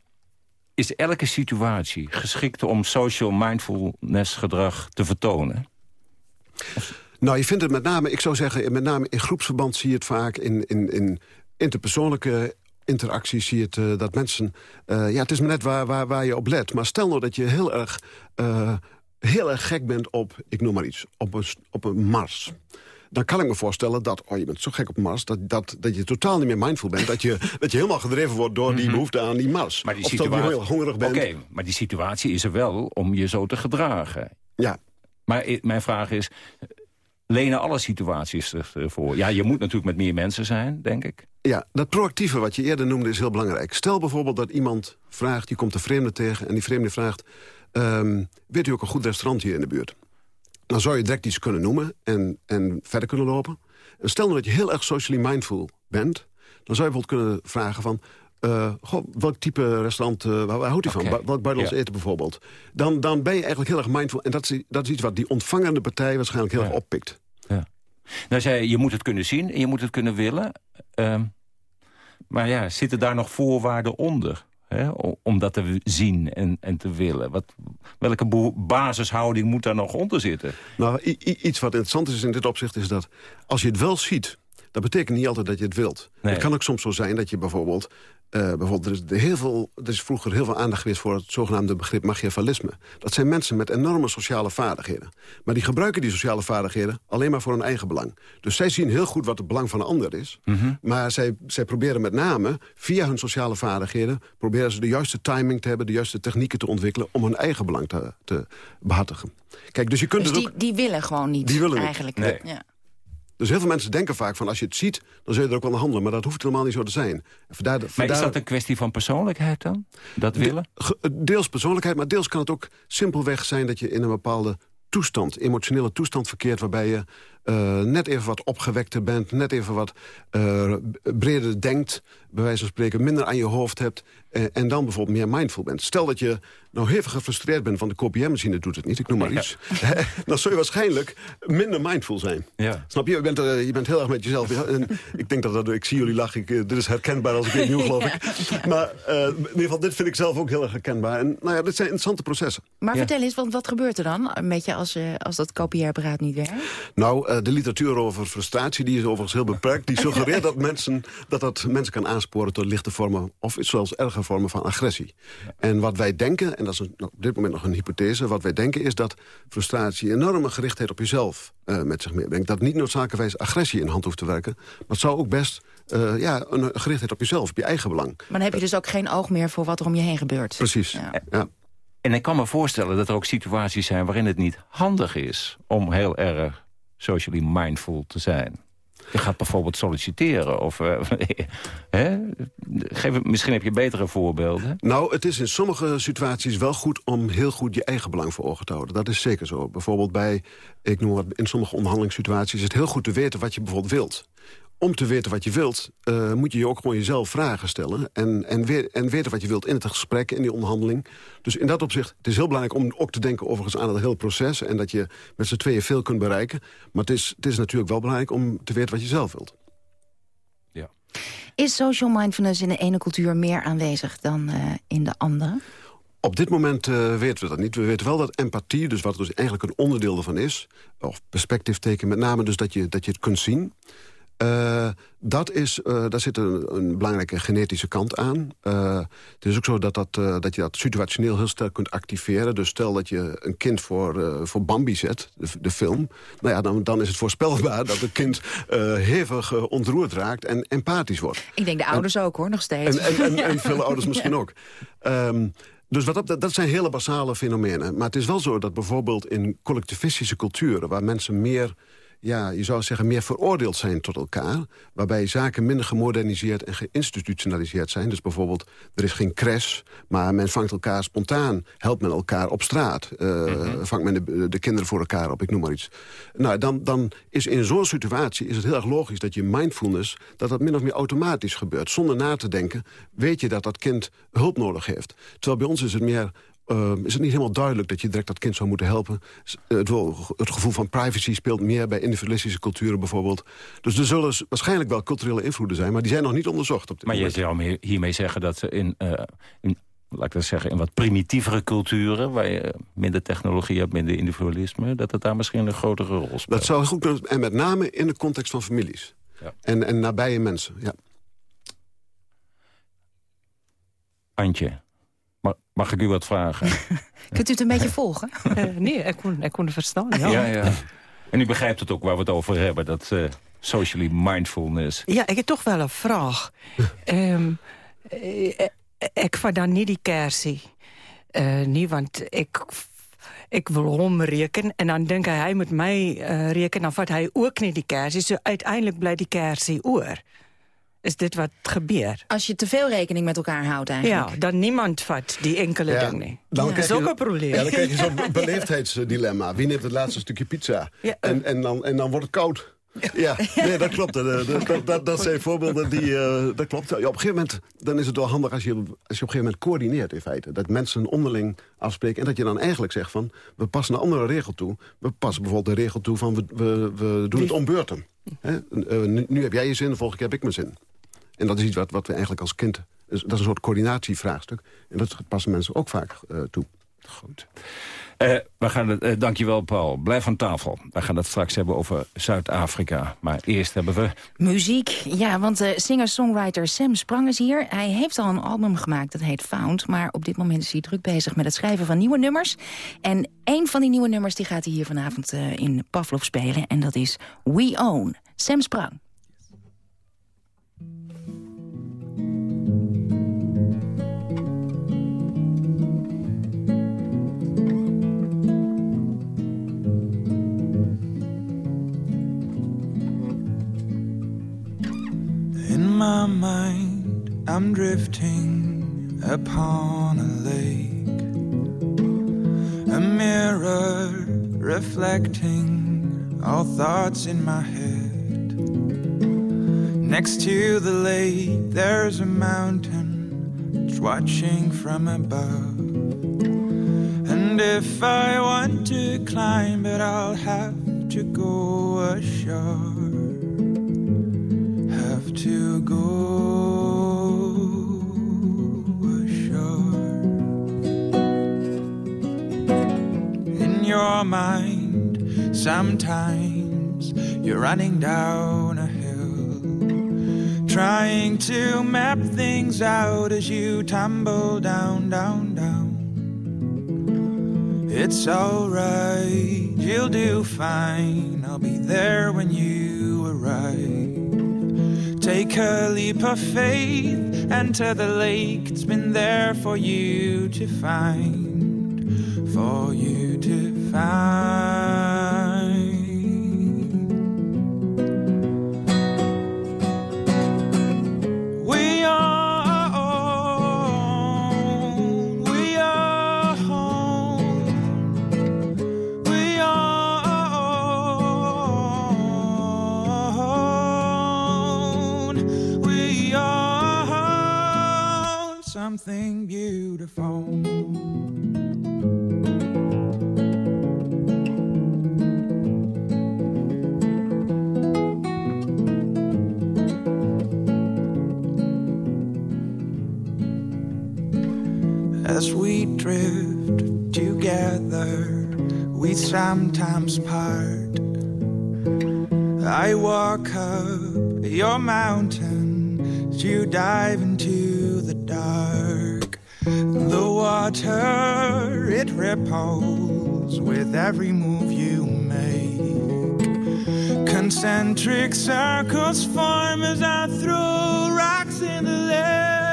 is elke situatie geschikt om social mindfulness gedrag te vertonen? Nou, je vindt het met name, ik zou zeggen, met name in groepsverband zie je het vaak in, in, in interpersoonlijke interacties zie je het, uh, dat mensen... Uh, ja, het is net waar, waar, waar je op let. Maar stel nou dat je heel erg, uh, heel erg gek bent op, ik noem maar iets, op een, op een Mars dan kan ik me voorstellen dat... oh, je bent zo gek op Mars, dat, dat, dat je totaal niet meer mindful bent. dat, je, dat je helemaal gedreven wordt door die mhm. behoefte aan die Mars. Maar die of situatie... dat je heel hongerig bent. Oké, maar die situatie is er wel om je zo te gedragen. Ja. Maar mijn vraag is, lenen alle situaties ervoor? Ja, je moet natuurlijk met meer mensen zijn, denk ik. Ja, dat proactieve wat je eerder noemde is heel belangrijk. Stel bijvoorbeeld dat iemand vraagt, die komt een vreemde tegen... en die vreemde vraagt, um, weet u ook een goed restaurant hier in de buurt? Dan zou je direct iets kunnen noemen en, en verder kunnen lopen. En stel nou dat je heel erg socially mindful bent... dan zou je bijvoorbeeld kunnen vragen van... Uh, goh, welk type restaurant, uh, waar, houdt u van? Welk buitenlands eten bijvoorbeeld? Dan, dan ben je eigenlijk heel erg mindful. En dat is, dat is iets wat die ontvangende partij waarschijnlijk heel erg oppikt. Ja. Nou zei je, je moet het kunnen zien en je moet het kunnen willen. Uh, maar ja, zitten daar nog voorwaarden onder? Hè, om dat te zien en, en te willen? Wat, welke basishouding moet daar nog onder zitten? Nou, iets wat interessant is in dit opzicht is dat... als je het wel ziet, dat betekent niet altijd dat je het wilt. Het kan ook soms zo zijn dat je bijvoorbeeld uh, bijvoorbeeld, er is, heel veel, er is vroeger heel veel aandacht geweest... voor het zogenaamde begrip machiavellisme. Dat zijn mensen met enorme sociale vaardigheden. Maar die gebruiken die sociale vaardigheden alleen maar voor hun eigen belang. Dus zij zien heel goed wat het belang van een ander is. Mhm. Maar zij, zij proberen met name, via hun sociale vaardigheden... proberen ze de juiste timing te hebben, de juiste technieken te ontwikkelen... om hun eigen belang te, te behartigen. Kijk, dus je kunt dus dus die, die willen gewoon niet, die willen eigenlijk. Nee. Ja. Dus heel veel mensen denken vaak van als je het ziet, dan zul je er ook wel naar handelen. Maar dat hoeft helemaal niet zo te zijn. Vandaar, maar is dat een kwestie van persoonlijkheid dan? Dat willen? deels persoonlijkheid, maar deels kan het ook simpelweg zijn... dat je in een bepaalde toestand, emotionele toestand verkeert... waarbij je uh, net even wat opgewekter bent, net even wat uh, breder denkt... bij wijze van spreken minder aan je hoofd hebt... Uh, en dan bijvoorbeeld meer mindful bent. Stel dat je nou heel gefrustreerd bent van de KPM-machine doet het niet, ik noem maar iets. dan zul je waarschijnlijk minder mindful zijn. Ja. Snap je? Je bent, je bent heel erg met jezelf. En ik denk dat, dat ik zie jullie lachen, ik, dit is herkenbaar als ik weer nieuw geloof ik. Maar in ieder geval, dit vind ik zelf ook heel erg herkenbaar. En nou ja, dit zijn interessante processen. Maar vertel eens, want wat gebeurt er dan met je als, als dat kopieerapparaat niet werkt? Nou, de literatuur over frustratie die is overigens heel beperkt. Die suggereert dat, mensen, dat dat mensen kan aansporen tot lichte vormen... of zelfs erge vormen van agressie. En wat wij denken, en dat is op dit moment nog een hypothese... wat wij denken is dat frustratie enorme gerichtheid op jezelf uh, met zich meebrengt. Dat niet noodzakelijkerwijs agressie in hand hoeft te werken. Maar het zou ook best uh, ja, een gerichtheid op jezelf, op je eigen belang. Maar dan heb je dus ook geen oog meer voor wat er om je heen gebeurt. Precies, ja. ja. En ik kan me voorstellen dat er ook situaties zijn waarin het niet handig is... om heel erg socially mindful te zijn. Je gaat bijvoorbeeld solliciteren. Of, hè? Geef, misschien heb je betere voorbeelden. Nou, het is in sommige situaties wel goed om heel goed je eigen belang voor ogen te houden. Dat is zeker zo. Bijvoorbeeld bij, ik noem wat, in sommige onderhandelingssituaties... is het heel goed te weten wat je bijvoorbeeld wilt om te weten wat je wilt, uh, moet je je ook gewoon jezelf vragen stellen. En, en, en weten wat je wilt in het gesprek, in die onderhandeling. Dus in dat opzicht, het is heel belangrijk om ook te denken overigens aan het hele proces. En dat je met z'n tweeën veel kunt bereiken. Maar het is, het is natuurlijk wel belangrijk om te weten wat je zelf wilt. Ja. Is social mindfulness in de ene cultuur meer aanwezig dan uh, in de andere? Op dit moment uh, weten we dat niet. We weten wel dat empathie, dus wat dus eigenlijk een onderdeel ervan is... of perspectief teken, met name dus dat je, dat je het kunt zien... Uh, dat is, uh, daar zit een, een, belangrijke genetische kant aan. Uh, het is ook zo dat, dat, dat je dat situationeel heel sterk kunt activeren. Dus stel dat je een kind voor, voor Bambi zet, de, de, film... Nou ja, dan, dan is het voorspelbaar dat het kind hevig ontroerd raakt en empathisch wordt. Ik denk de ouders ook hoor, nog steeds. En, en, en, en ouders misschien ook. Um, dus wat op, dat zijn hele basale fenomenen. Maar het is wel zo dat bijvoorbeeld in collectivistische culturen... waar mensen meer ja, je zou zeggen, meer veroordeeld zijn tot elkaar. Waarbij zaken minder gemoderniseerd en geïnstitutionaliseerd zijn. Dus bijvoorbeeld, er is geen crash, maar men vangt elkaar spontaan. Helpt men elkaar op straat. Uh, Vangt men de, de, kinderen voor elkaar op, ik noem maar iets. Nou, dan, dan is in zo'n situatie is het heel erg logisch dat je mindfulness... dat dat min of meer automatisch gebeurt. Zonder na te denken weet je dat dat kind hulp nodig heeft. Terwijl bij ons is het meer uh, is het niet helemaal duidelijk dat je direct dat kind zou moeten helpen. Eh, het, het, gevoel van privacy speelt meer bij individualistische culturen bijvoorbeeld. Dus er zullen waarschijnlijk wel culturele invloeden zijn... maar die zijn nog niet onderzocht. Op dit maar je zou hiermee zeggen dat ze in, uh, in laat ik dat zeggen, in wat primitievere culturen... waar je minder technologie hebt, minder individualisme... dat het daar misschien een grotere rol speelt. Dat zou goed kunnen, en met name in de context van families. Ja. En, en nabije mensen, ja. Antje, Mag ik u wat vragen? Kunt u het een beetje volgen? Uh, nee, ik kon, ik kon het verstaan. Ja. ja. Ja, En u begrijpt het ook waar we het over hebben, dat uh, socially mindfulness. Ja, ik heb toch wel een vraag. um, ik van dan niet die kersie. niet, want ik, ik wil hem rekenen. En dan denk hij, hij moet mij rekenen. Dan vat hij ook niet die kersie. Dus uiteindelijk blijft die kersie oor is dit wat gebeurt. Als je te veel rekening met elkaar houdt eigenlijk. Ja, dan niemand vat die enkele ja, dingen. Dat is ook een probleem. Ja, dan krijg je zo'n beleefdheidsdilemma. Wie neemt het laatste stukje pizza? Ja. En, en, dan, en dan wordt het koud. Ja, nee, dat klopt. Dat, dat, dat, zijn voorbeelden die... Uh, dat klopt. Ja, op een gegeven moment dan is het wel handig als je, als je op een gegeven moment coördineert in feite. Dat mensen onderling afspreken. En dat je dan eigenlijk zegt van... we passen een andere regel toe. We passen bijvoorbeeld de regel toe van... we, we, we doen het om beurten. Uh, nu, nu, heb jij je zin, de volgende keer heb ik mijn zin. En dat is iets wat, wat we eigenlijk als kind Dus dat is een soort coördinatievraagstuk. En dat passen mensen ook vaak toe. Goed. Uh, we gaan het, uh, dankjewel, Paul. Blijf aan tafel. We gaan het straks hebben over Zuid-Afrika. Maar eerst hebben we... Muziek. Ja, want uh, singer-songwriter Sam Sprang is hier. Hij heeft al een album gemaakt, dat heet Found. Maar op dit moment is hij druk bezig met het schrijven van nieuwe nummers. En een van die nieuwe nummers die gaat hij hier vanavond in Pavlov spelen. En dat is We Own. Sam Sprang. My mind, I'm drifting upon a lake. A mirror reflecting all thoughts in my head. Next to the lake, there's a mountain that's watching from above. And if I want to climb it, I'll have to go ashore to go ashore. In your mind, sometimes you're running down a hill, trying to map things out as you tumble down, down, down. It's alright, you'll do fine. I'll be there when you. Take a leap of faith, enter the lake. It's been there for you to find, for you to find. Something beautiful. As we drift together, we sometimes part. I walk up your mountain you dive into the dark. The water, it ripples with every move you make. Concentric circles form as I throw rocks in the lake.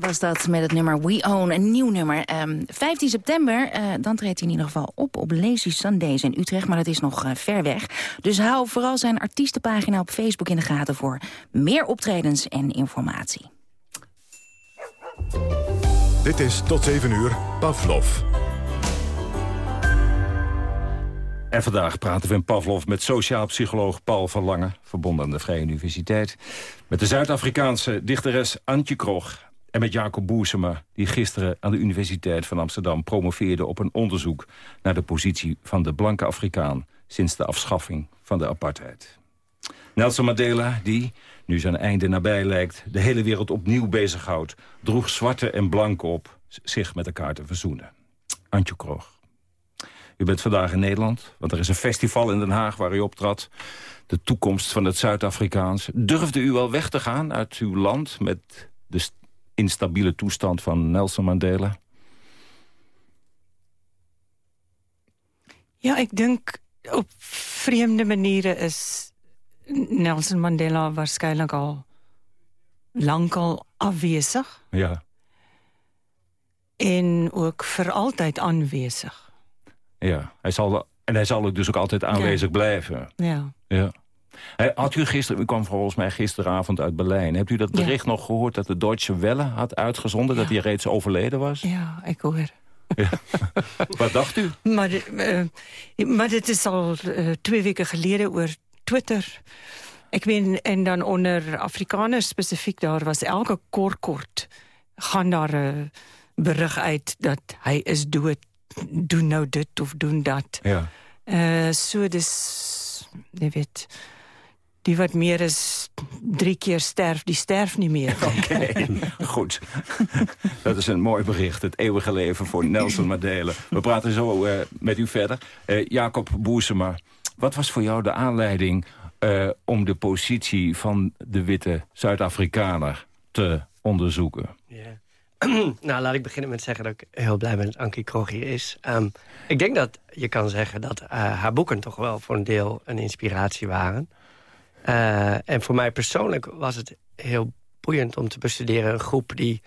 Was dat met het nummer We Own, een nieuw nummer. Um, ehm, 15 september, uh, dan treedt hij in ieder geval op op Lazy Sundays in Utrecht. Maar dat is nog uh, ver weg. Dus hou vooral zijn artiestenpagina op Facebook in de gaten... voor meer optredens en informatie. Dit is tot 7 uur Pavlov. En vandaag praten we in Pavlov met sociaal psycholoog Paul van Lange... verbonden aan de Vrije Universiteit. Met de Zuid-Afrikaanse dichteres Antje Krog... En met Jacob Boersema, die gisteren aan de Universiteit van Amsterdam promoveerde op een onderzoek naar de positie van de blanke Afrikaan sinds de afschaffing van de apartheid. Nelson Mandela, die, nu zijn einde nabij lijkt, de hele wereld opnieuw bezighoudt, droeg zwarte en blanke op zich met elkaar te verzoenen. Antje Kroog. U bent vandaag in Nederland, want er is een festival in Den Haag waar u optrad. De toekomst van het Zuid-Afrikaans. Durfde u wel weg te gaan uit uw land met de instabiele toestand van Nelson Mandela? Ja, ik denk op vreemde manieren is Nelson Mandela waarschijnlijk al lang al afwezig. Ja. En ook voor altijd aanwezig. Ja, hij zal, en hij zal ook dus ook altijd aanwezig blijven. Ja. ja. Had u gisteren, u kwam volgens mij gisteravond uit Berlijn. Hebt u dat bericht nog gehoord dat de Deutsche Welle had uitgezonden... dat hij reeds overleden was? Ja, ik hoor. Ja. Wat dacht u? Maar, uh, maar het is al uh, twee weken geleden over Twitter. Ik weet, en dan onder Afrikaners specifiek, daar was elke kort kort... gaan daar uh, bericht uit dat hij is dood. Doe nou dit of doen dat. Ja. Uh, so dus, je weet... Die wat meer is drie keer sterft, die sterft niet meer. Oké, goed. Dat is een mooi bericht. Het eeuwige leven voor Nelson Mandela. We praten zo uh, met u verder. Uh, Jacob Boersema, wat was voor jou de aanleiding... Uh, om de positie van de witte Zuid-Afrikaner te onderzoeken? Yeah. nou, laat ik beginnen met zeggen dat ik heel blij ben dat Ankie Krog hier is. Um, ik denk dat je kan zeggen dat haar boeken toch wel voor een deel een inspiratie waren... Uh, en voor mij persoonlijk was het heel boeiend om te bestuderen... een groep die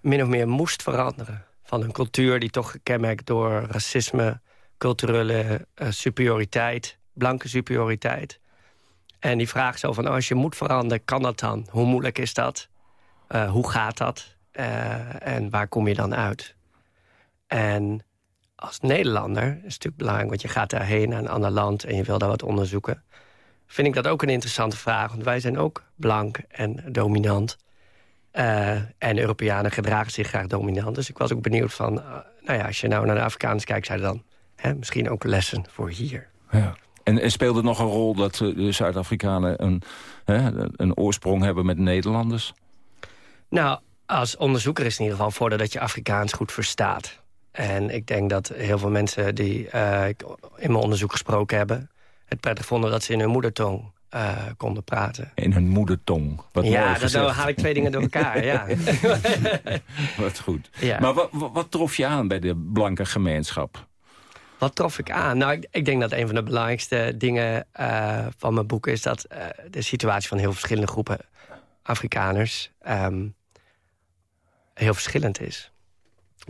min of meer moest veranderen. Van een cultuur die toch gekenmerkt door racisme... culturele uh, superioriteit, blanke superioriteit. En die vraag zo van, als je moet veranderen, kan dat dan? Hoe moeilijk is dat? Hoe gaat dat? En waar kom je dan uit? En als Nederlander is het natuurlijk belangrijk... want je gaat daarheen naar een ander land en je wil daar wat onderzoeken vind ik dat ook een interessante vraag. Want wij zijn ook blank en dominant. Uh, en Europeanen gedragen zich graag dominant. Dus ik was ook benieuwd van... Uh, nou ja, als je nou naar de Afrikaans kijkt, zijn dan hè, misschien ook lessen voor hier. Ja. En, en speelde het nog een rol dat de Zuid-Afrikanen een, een oorsprong hebben met Nederlanders? Nou, als onderzoeker is het in ieder geval voordeel dat je Afrikaans goed verstaat. En ik denk dat heel veel mensen die uh, in mijn onderzoek gesproken hebben het prettig vonden dat ze in hun moedertong uh, konden praten. In hun moedertong. Wat ja, dan haal ik twee dingen door elkaar, ja. wat goed. Ja. Maar wat, wat, trof je aan bij de blanke gemeenschap? Wat trof ik aan? Nou, ik, ik denk dat een van de belangrijkste dingen uh, van mijn boek... is dat de situatie van heel verschillende groepen Afrikaners... Um, heel verschillend is.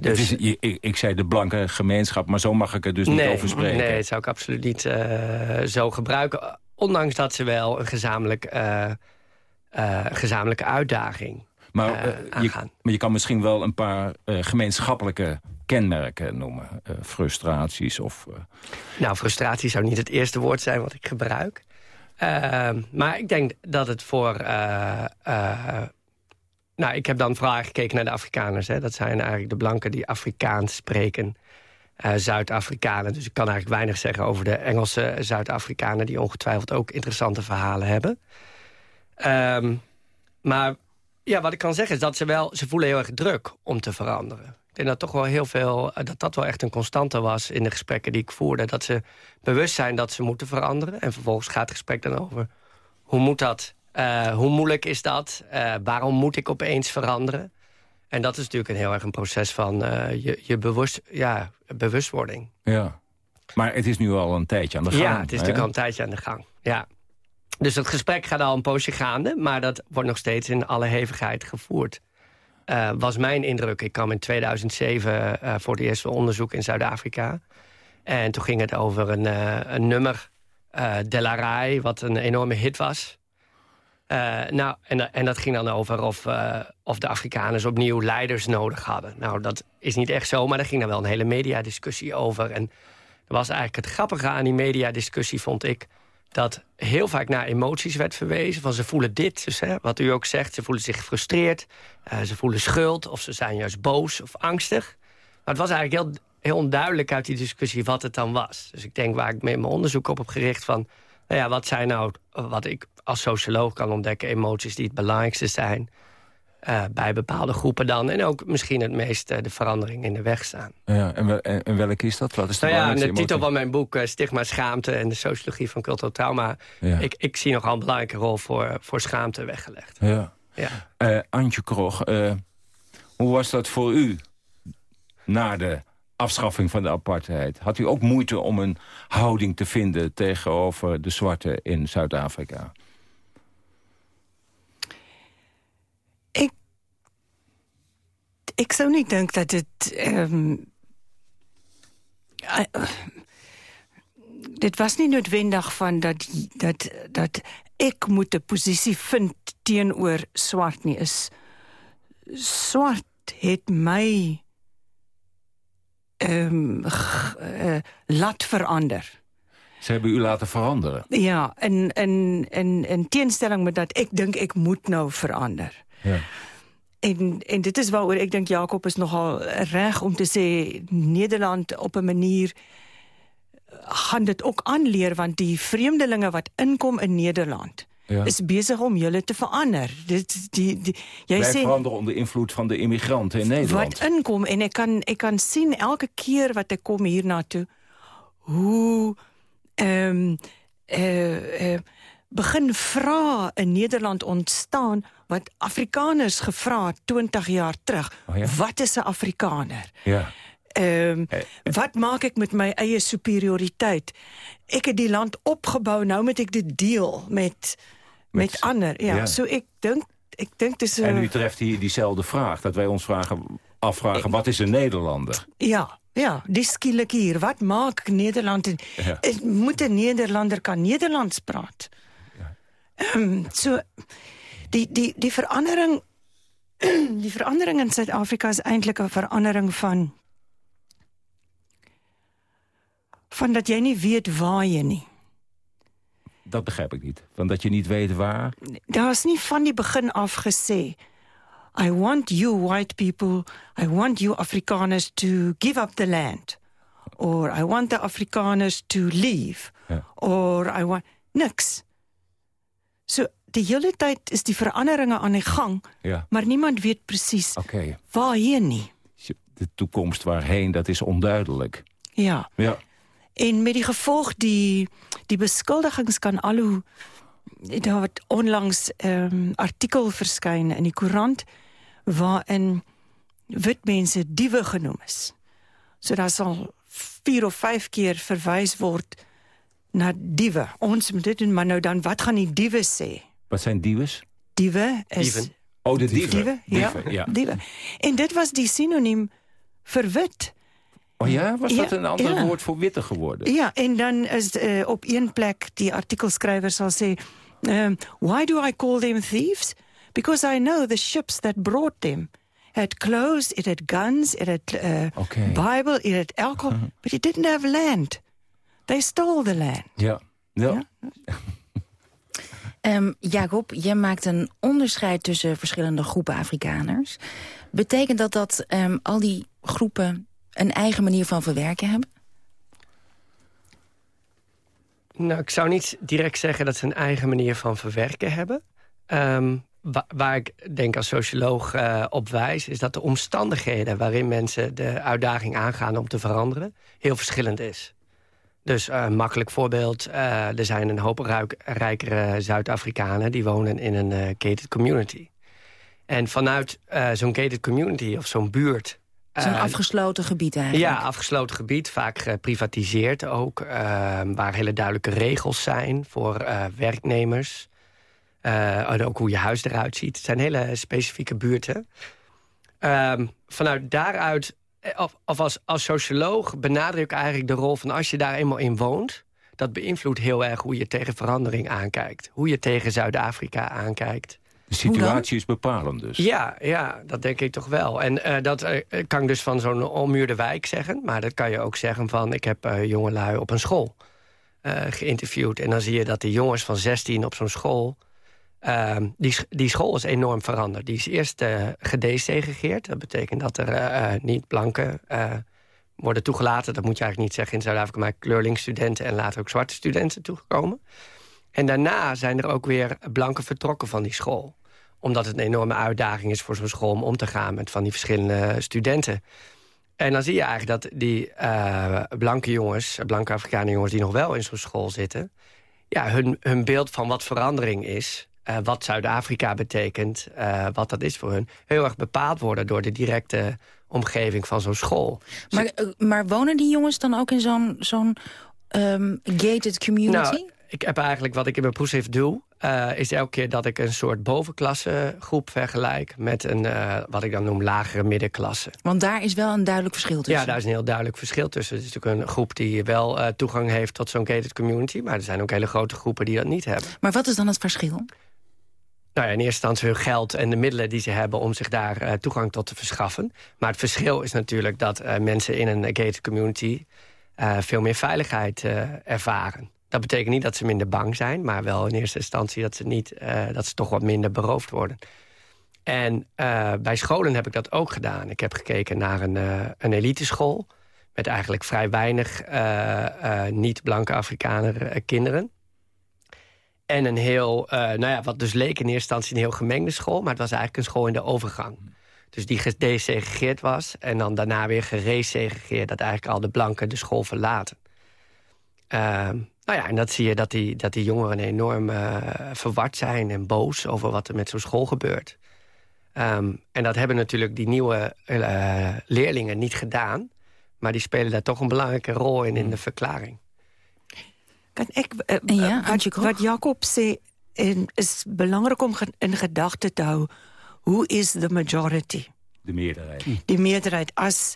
Dus, is, ik, ik, zei de blanke gemeenschap, maar zo mag ik er dus niet over spreken. Nee, dat zou ik absoluut niet uh, zo gebruiken. Ondanks dat ze wel een gezamenlijk, uh, uh, gezamenlijke uitdaging maar, je, maar je kan misschien wel een paar gemeenschappelijke kenmerken noemen. frustraties of... Nou, frustratie zou niet het eerste woord zijn wat ik gebruik. maar ik denk dat het voor nou, ik heb dan vooral gekeken naar de Afrikaners. Hè. Dat zijn eigenlijk de blanken die Afrikaans spreken. Uh, Zuid-Afrikanen. Dus ik kan eigenlijk weinig zeggen over de Engelse Zuid-Afrikanen... die ongetwijfeld ook interessante verhalen hebben. Um, maar ja, wat ik kan zeggen is dat ze wel... ze voelen heel erg druk om te veranderen. Ik denk dat toch wel heel veel... Eh, dat dat wel echt een constante was in de gesprekken die ik voerde. Dat ze bewust zijn dat ze moeten veranderen. En vervolgens gaat het gesprek dan over... hoe moet dat uh, hoe moeilijk is dat? Uh, waarom moet ik opeens veranderen? En dat is natuurlijk een heel erg een proces van uh, je, je bewust, ja, bewustwording. Ja, maar het is nu al een tijdje aan de gang. Ja, het is natuurlijk al een tijdje aan de gang. Ja. Dus het gesprek gaat al een poosje gaande... maar dat wordt nog steeds in alle hevigheid gevoerd. was mijn indruk. Ik kwam in 2007 voor het eerste onderzoek in Zuid-Afrika. En toen ging het over een, een nummer, De La Rai... wat een enorme hit was... Uh, nou, en, en, dat ging dan over of, uh, of de Afrikaners opnieuw leiders nodig hadden. Nou, dat is niet echt zo, maar er ging dan wel een hele mediadiscussie over. En dat was eigenlijk het grappige aan die mediadiscussie, vond ik... dat heel vaak naar emoties werd verwezen. Van ze voelen dit, dus, hè, wat u ook zegt. Ze voelen zich gefrustreerd, uh, ze voelen schuld... of ze zijn juist boos of angstig. Maar het was eigenlijk heel, heel onduidelijk uit die discussie wat het dan was. Dus ik denk waar ik met mijn onderzoek op heb gericht van nou ja, wat zijn nou, wat ik als socioloog kan ontdekken... emoties die het belangrijkste zijn. eh, bij bepaalde groepen dan. En ook misschien het meest de verandering in de weg staan. Ja, en, wel, en, welke is dat? Wat is de, nou ja, de titel van mijn boek, Stigma, Schaamte en de Sociologie van Cultureel Trauma. Ik, ik zie nogal een belangrijke rol voor, voor schaamte weggelegd. Ja. ja. Antje Krog, hoe was dat voor u na de afschaffing van de apartheid? Had u ook moeite om een houding te vinden tegenover de zwarte in Zuid-Afrika? Ik, ik zou niet denken dat het... Um, uh, dit was niet noodwendig van dat, dat, dat ik moet de positie vind teenoor zwart nie. Is zwart het my um, uh, laat verander. Ze hebben u laten veranderen? Ja, in, in, in, in tegenstelling met dat ik denk ik moet nou verander. Ja. En, en dit is waaroor ik denk Jacob is nogal reg om te zeggen... Nederland op een manier gaan dit ook aanleer... want die vreemdelingen wat inkom in Nederland ja. is bezig om jullie te veranderen. Dit, die, die, jij Wij veranderen onder invloed van de immigranten in Nederland. Wat inkom, en ik kan, ik kan zien elke keer wat ik kom hier naartoe... hoe um, uh, uh, begin vra in Nederland ontstaan... wat Afrikaners gevra 20 jaar terug. Oh ja? Wat is een Afrikaner? Ja. Um, wat maak ik met mijn eigen superioriteit? Ik heb die land opgebouwd, nou moet ik dit deel met met, met ander, ja. Zo ik denk, ik denk dus, En u treft hier diezelfde vraag, dat wij ons vragen, afvragen, wat is een Nederlander? Ja, ja, die hier. Wat maakt Nederland... Ja. Moet een Nederlander kan Nederlands praten? Ja. Um, so, die, die, die, verandering, die verandering in Zuid-Afrika is eindelijk een verandering van... van dat jij niet weet waar je niet. Dat begrijp ik niet. Van dat je niet weet waar? Dat was niet van die begin af gesê. I want you white people, I want you Afrikaners to give up the land. Or I want the Afrikaners to leave. Ja. Or I want... Niks. So, die hele tijd is die veranderingen aan de gang. Ja. Maar niemand weet precies okay. waarheen nie. De toekomst waarheen, dat is onduidelijk. Ja. ja. En met die gevolg, die, die beskuldigings kan al hoe... Daar wat onlangs um, artikel verskyn in die koerant... waarin wit mense diewe genoem is. So daar sal vier of vijf keer verwys word na diewe. Ons moet dit doen, maar nou dan, wat gaan die diewe sê? Wat zijn diewes? Diewe is... Dieven. Oh, de dieven. Dieven, ja. Dieven, ja. Dieven. En dit was die synoniem vir wit. Oh ja, was dat een ander woord voor witte geworden? Ja, en dan is uh, op één plek die artikelschrijver zal zeggen... Um, why do I call them thieves? Because I know the ships that brought them. Had clothes, it had guns, it had uh, okay. Bible, it had alcohol, but it didn't have land. They stole the land. Ja, ja. Um, Jacob, jij maakt een onderscheid tussen verschillende groepen Afrikaners. Betekent dat dat um, al die groepen een eigen manier van verwerken hebben? Nou, ik zou niet direct zeggen dat ze een eigen manier van verwerken hebben. Um, waar ik denk als socioloog uh, op wijs... is dat de omstandigheden waarin mensen de uitdaging aangaan om te veranderen... heel verschillend is. Dus uh, een makkelijk voorbeeld, uh, er zijn een hoop ruik, rijkere Zuid-Afrikanen... die wonen in een gated community. En vanuit zo'n gated community of zo'n buurt Zo'n uh, afgesloten gebied eigenlijk. Ja, afgesloten gebied, vaak geprivatiseerd ook. Uh, waar hele duidelijke regels zijn voor uh, werknemers. en ook hoe je huis eruit ziet. Het zijn hele specifieke buurten. Ehm, vanuit daaruit, of, of als, als socioloog benadruk ik eigenlijk de rol van... als je daar eenmaal in woont, dat beïnvloedt heel erg hoe je tegen verandering aankijkt. Hoe je tegen Zuid-Afrika aankijkt. De situatie is bepalend dus. Ja, ja, dat denk ik toch wel. En uh, dat uh, kan ik dus van zo'n onmuurde wijk zeggen. Maar dat kan je ook zeggen van... ik heb uh, jongelui op een school geïnterviewd. En dan zie je dat de jongens van 16 op zo'n school... Ehm, die, die school is enorm veranderd. Die is eerst gedesegregeerd. Dat betekent dat er niet blanken worden toegelaten. Dat moet je eigenlijk niet zeggen in Zuid-Afrika... maar kleurlingsstudenten en later ook zwarte studenten toegekomen. En daarna zijn er ook weer blanken vertrokken van die school Omdat het een enorme uitdaging is voor zo'n school... om om te gaan met van die verschillende studenten. En dan zie je eigenlijk dat die uh, blanke jongens... blanke Afrikaanse jongens die nog wel in zo'n school zitten... Ja, hun, hun beeld van wat verandering is... Uh, wat Zuid-Afrika betekent, uh, wat dat is voor hun... heel erg bepaald worden door de directe omgeving van zo'n school. Maar, maar wonen die jongens dan ook in zo'n zo'n um, gated community? Nou, ik heb eigenlijk wat ik in mijn proefschrift doe... Uh, is elke keer dat ik een soort bovenklasse groep vergelijk... met een, uh, wat ik dan noem, lagere middenklasse. Want daar is wel een duidelijk verschil tussen. Ja, daar is een heel duidelijk verschil tussen. Het is natuurlijk een groep die wel uh, toegang heeft tot zo'n gated community... maar er zijn ook hele grote groepen die dat niet hebben. Maar wat is dan het verschil? Nou ja, in eerste instantie hun geld en de middelen die ze hebben... om zich daar toegang tot te verschaffen. Maar het verschil is natuurlijk dat mensen in een gated community... Veel meer veiligheid ervaren. Dat betekent niet dat ze minder bang zijn... maar wel in eerste instantie dat ze, niet, dat ze toch wat minder beroofd worden. En bij scholen heb ik dat ook gedaan. Ik heb gekeken naar een, een eliteschool... met eigenlijk vrij weinig niet-blanke Afrikaner kinderen... En een heel, uh, nou ja, wat dus leek in eerste instantie een heel gemengde school... maar het was eigenlijk een school in de overgang. Dus die gedesegregeerd was en dan daarna weer geresegregeerd... dat eigenlijk al de blanken de school verlaten. Nou ja, en dat zie je dat die, dat die jongeren enorm uh, verward zijn en boos... over wat er met zo'n school gebeurt. Um, en dat hebben natuurlijk die nieuwe uh, leerlingen niet gedaan... maar die spelen daar toch een belangrijke rol in, in de verklaring. Kan ik, uh, ja, wat, wat Jacob en is belangrijk om in gedachte te houden... hoe is de majority? De meerderheid. Die meerderheid. Als,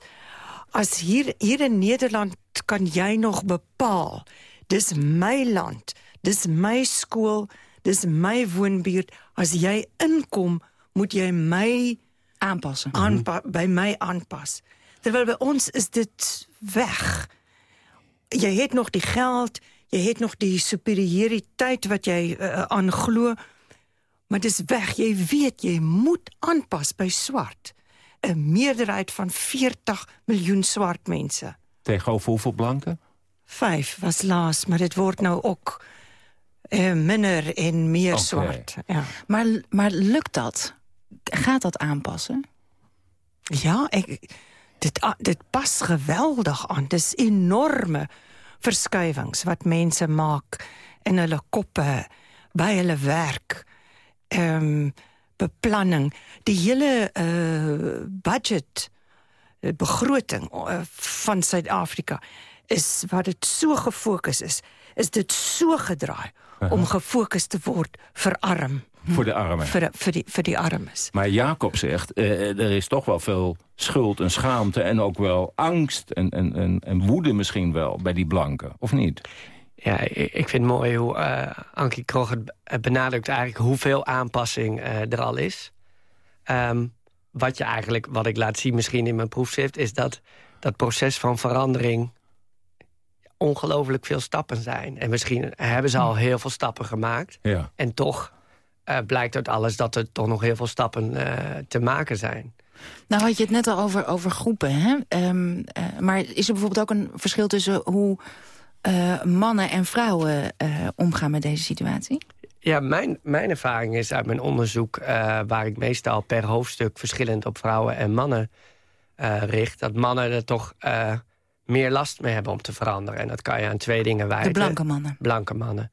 als hier, hier in Nederland kan jij nog bepaal... dis my land, dis my school, dis my woonbuurt. Als jij inkom, moet jy my... Aanpassen. Aanpa. Bij mij aanpassen. Terwijl bij ons is dit weg. Je hebt nog die geld jy het nog die superioriteit wat jy uh, aanglo, maar dis weg. Jy weet jy moet aanpas by swart. 'n meerderheid van 40 miljoen swart mense. Tegenover hoeveel blanke? Vijf was laas, maar dit word nou ook uh, minder en meer okay. zwart. Ja. Maar, maar lukt dat? Gaat dat aanpassen? Ja, ik, dit, dit past geweldig aan. Het is enorme verskuiwings wat mense maak in hulle koppe, by hulle werk, um, beplanning, die hele uh, budget, uh, begroting uh, van Suid-Afrika, is wat het so gefokus is, is dit so gedraai uh -huh. om gefokus te word vir arm. Voor de armen. Voor, voor, die, voor die armes. Maar Jacob zegt, uh, er is toch wel veel schuld en schaamte... en ook wel angst en, en, en, en woede misschien wel bij die blanken, of niet? Ja, ik vind het mooi hoe uh, Ankie Krog het benadrukt eigenlijk hoeveel aanpassing uh, er al is. Um, wat je eigenlijk, wat ik laat zien misschien in mijn proefschrift... is dat dat proces van verandering ongelooflijk veel stappen zijn. En misschien hebben ze al heel veel stappen gemaakt. Ja. En toch uh, blijkt uit alles dat er toch nog heel veel stappen uh, te maken zijn. Nou had je het net al over, over groepen. Hè? Um, uh, maar is er bijvoorbeeld ook een verschil tussen hoe mannen en vrouwen omgaan met deze situatie? Ja, mijn, mijn ervaring is uit mijn onderzoek... waar ik meestal per hoofdstuk verschillend op vrouwen en mannen richt... dat mannen er toch meer last mee hebben om te veranderen. En dat kan je aan twee dingen wijten. De blanke mannen? Blanke mannen.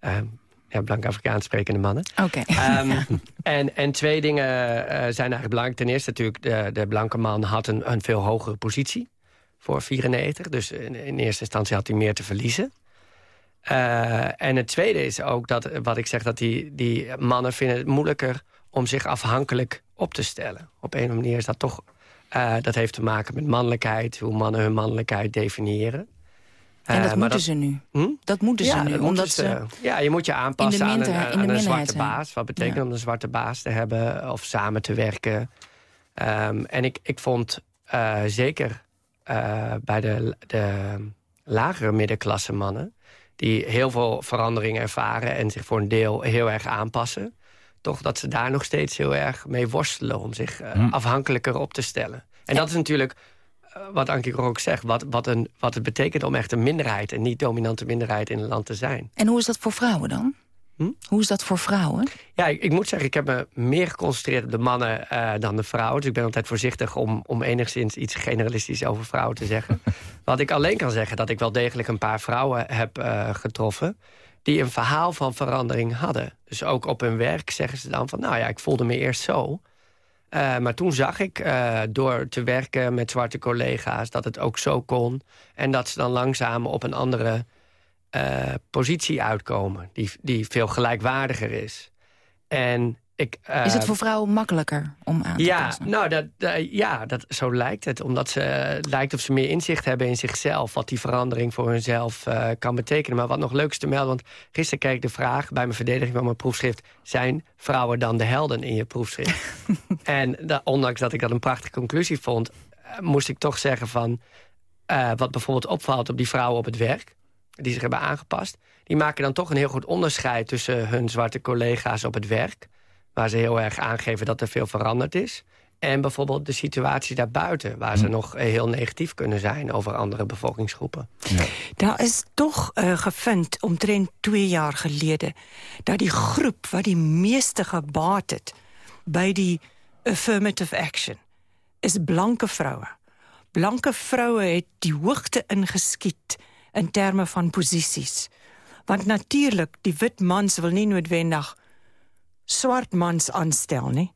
Ehm, ja, blank Afrikaans sprekende mannen. Oké. Okay. Um, en, en twee dingen uh, zijn eigenlijk belangrijk. Ten eerste natuurlijk, de, de blanke man had een, een veel hogere positie voor 94. Dus in, in eerste instantie had hij meer te verliezen. Uh, en het tweede is ook dat, wat ik zeg, dat die, die mannen vinden het moeilijker om zich afhankelijk op te stellen. Op een of andere manier is dat toch, uh, dat heeft te maken met mannelijkheid, hoe mannen hun mannelijkheid definiëren. En dat uh, moeten dat, ze nu. Hm? Dat moeten ja, ze nu. Omdat ze, ja, je moet je aanpassen aan een, aan een zwarte zijn. baas. Wat betekent ja. om een zwarte baas te hebben of samen te werken. Um, en ik, ik vond uh, zeker bij de, de lagere middenklasse mannen... die heel veel verandering ervaren en zich voor een deel heel erg aanpassen... toch dat ze daar nog steeds heel erg mee worstelen... om zich hm. afhankelijker op te stellen. En ja. dat is natuurlijk wat Ankie ook zegt, wat, wat, een, wat het betekent om echt een minderheid... en niet dominante minderheid in een land te zijn. En hoe is dat voor vrouwen dan? Hoe is dat voor vrouwen? Ja, ik, ik, moet zeggen, ik heb me meer geconcentreerd op de mannen uh, dan de vrouwen. Dus ik ben altijd voorzichtig om, om enigszins iets generalistisch over vrouwen te zeggen. Wat ik alleen kan zeggen, dat ik wel degelijk een paar vrouwen heb uh, getroffen... die een verhaal van verandering hadden. Dus ook op hun werk zeggen ze dan van... nou ja, ik voelde me eerst zo... Uh, maar toen zag ik, uh, door te werken met zwarte collega's... dat het ook zo kon. En dat ze dan langzaam op een andere uh, positie uitkomen. Die, die veel gelijkwaardiger is. En ik, uh, is het voor vrouwen makkelijker om aan te ja, passen? Nou, dat, uh, ja, dat, zo lijkt het. Omdat ze het lijkt of ze meer inzicht hebben in zichzelf. Wat die verandering voor hunzelf kan betekenen. Maar wat nog leuk is te melden. Want gisteren kreeg ik de vraag bij mijn verdediging van mijn proefschrift. Zijn vrouwen dan de helden in je proefschrift? en da, ondanks dat ik dat een prachtige conclusie vond. moest ik toch zeggen van... wat bijvoorbeeld opvalt op die vrouwen op het werk die zich hebben aangepast... die maken dan toch een heel goed onderscheid tussen hun zwarte collega's op het werk... waar ze heel erg aangeven dat er veel veranderd is... en bijvoorbeeld de situatie daarbuiten... waar ze nog heel negatief kunnen zijn over andere bevolkingsgroepen. Ja. Daar is toch uh, gevind, omtrent twee jaar geleden... dat die groep waar die meeste gebaat het... bij die affirmative action, is blanke vrouwen. Blanke vrouwen het die hoogte ingeskiet in termen van posities. Want natuurlijk, die wit mans wil nie noodwendig swart mans aanstel, nie.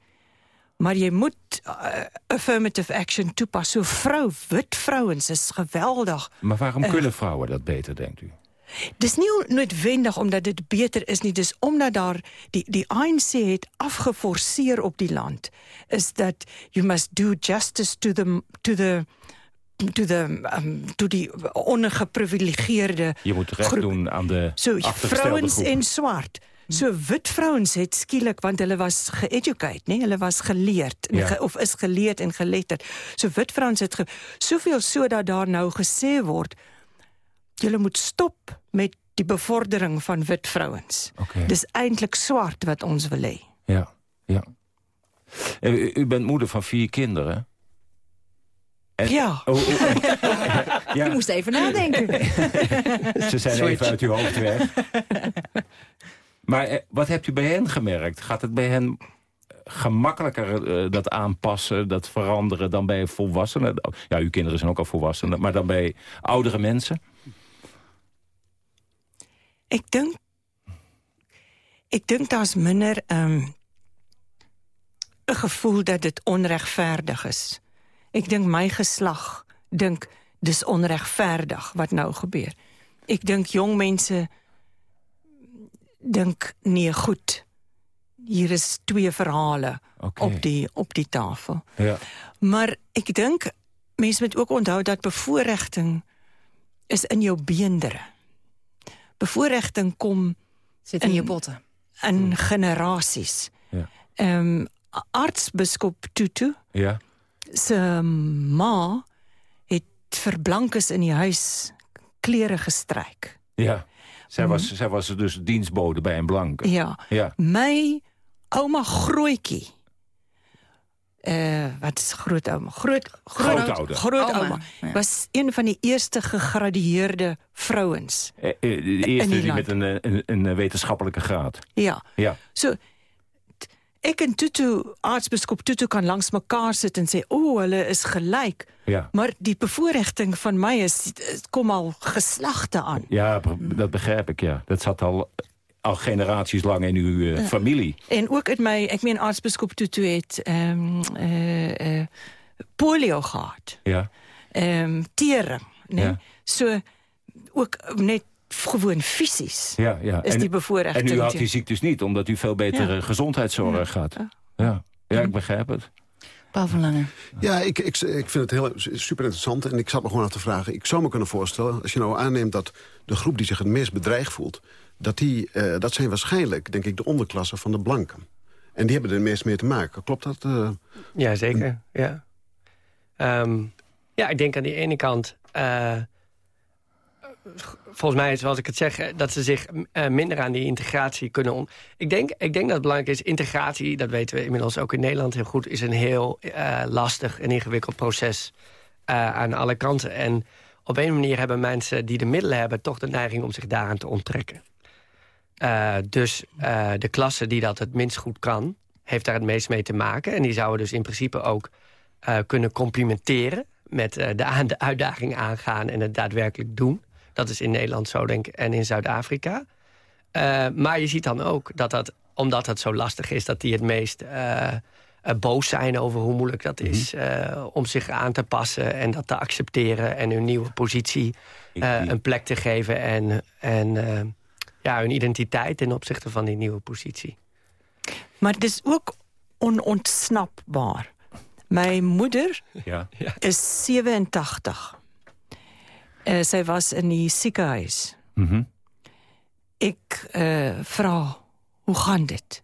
Maar jy moet uh, affirmative action toepas. So vrou, wit vrouwens is geweldig. Maar waarom uh, kunnen vrouwen dat beter, denkt u? Dis nie noodwendig omdat dit beter is nie, dis omdat daar die die ANC het afgeforceer op die land is dat you must do justice to the to the to the um, to die ongeprivilegeerde Je moet recht groep. doen aan de so, vrouens en swart. So wit vrouens het skielik want hulle was geeducate, nee, hulle was geleerd Ja. ge, of is geleerd en geletterd. So wit vrouens het ge, soveel sodat daar nou gesê word julle moet stop met die bevordering van wit vrouens. Oké. Dis eintlik swart wat ons wil hê. Ja, ja. En U, u bent moeder van vier kinderen. En- Ja. Oh, oh, oh. ja. Je moest even nadenken. Ze zijn Switch. even uit uw hoofd weg. maar eh, wat hebt u bij hen gemerkt? Gaat het bij hen gemakkelijker eh, dat aanpassen, dat veranderen... dan bij volwassenen? Ja, uw kinderen zijn ook al volwassenen. Maar dan bij oudere mensen? Ek dink ek dink daar's minder 'n um, 'n gevoel dat dit onregverdig is. Ek dink my geslag dink dis onregverdig wat nou gebeur. Ek dink jong mense dink nee goed. Hier is twee verhale Oké. op die op die tafel. Ja. Maar ek dink mense moet ook onthou dat bevoordiging is in jou beendere. Bevoordiging kom Zit in je botten. in generasies. Ja. Ehm aartsbiskop Tutu Ja? se ma het vir blankes in die huis klere gestryk. Ja. Zij was, zij was dus dienstbode bij een blanke. Ja. Ja. My ouma Grootjie. Uh, wat is grootouma? Groot, groot, Grootouder. Grootouma. Oma, ja. Was een van die eerste gegradueerde vrouwens. Eh, eh, De eerste die land. met een, eh, een, een wetenschappelijke graad. Ja. Ja. So ek en Tutu, aartsbiskop Tutu kan langs mekaar sit en sê, "O, oh, hulle is gelyk." Ja. Maar die bevoordiging van my is het kom al geslagte aan. Ja, dat begrijp ik, ja. Dat zat al, al generaties lang in uw eh, familie. En ook in my, ek meen aartsbiskop Tutu het ehm eh eh polio gehad. Ja. Ehm tering, né? Ja. So ook net gewoon fisies. Ja, ja. Is die bevoordiging En u had die ziektes niet, omdat u veel betere Ja. gezondheidszorg had. Ja. ja, ik begrijp het. Paul van Lange. Ja, ik, ik, ik vind het heel super interessant. En ik zat me gewoon af te vragen. Ik zou me kunnen voorstellen, als je nou aanneemt dat de groep die zich het meest bedreigd voelt... dat, die, eh, dat zijn waarschijnlijk, denk ik, de onderklassen van de blanken. En die hebben er het meest mee te maken. Klopt dat? eh? Ja, zeker. Ja. Ehm, ja, ik denk aan die ene kant... eh, volgens mij, zoals ik het zeg, eh, dat ze zich eh, minder aan die integratie kunnen... Ik, denk, ik denk dat het belangrijk is, integratie, dat weten we inmiddels ook in Nederland heel goed... is een heel eh, lastig en ingewikkeld proces aan alle kanten. En op een manier hebben mensen die de middelen hebben... toch de neiging om zich daaraan te onttrekken. Dus de klasse die dat het minst goed kan, heeft daar het meest mee te maken. En die zouden dus in principe ook kunnen complementeren... met de, de, uitdaging aangaan en het daadwerkelijk doen. Dat is in Nederland zo, denk ik, en in Zuid-Afrika. maar je ziet dan ook dat dat, omdat het zo lastig is... dat die het meest boos zijn over hoe moeilijk dat is... Mm om zich aan te passen en dat te accepteren... en hun nieuwe positie een plek te geven en... en ja, hun identiteit ten opzichte van die nieuwe positie. Maar het is ook onontsnapbaar. Mijn moeder ja. is 87. Uh, zij was in die ziekenhuis. Mm -hmm. Ik uh, vraag, hoe gaat dit?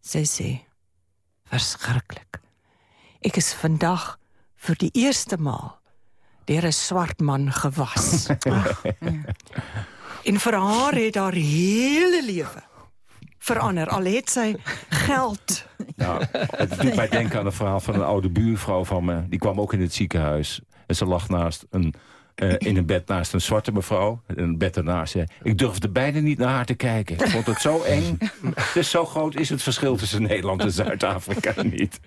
Zij zei, verschrikkelijk. Ik is vandaag voor de eerste maal door een zwart man gewas. Ach, ja. En vir haar hele lewe verander. Al het sy geld. Nou, het doet mij denken aan het verhaal van een oude buurvrouw van me. Die kwam ook in het ziekenhuis. En ze lag naast een uh, in een bed naast een zwarte mevrouw. Een bed ernaast. Ik durfde bijna niet naar haar te kijken. Ik vond het zo eng. dus zo groot is het verschil tussen Nederland en Zuid-Afrika niet.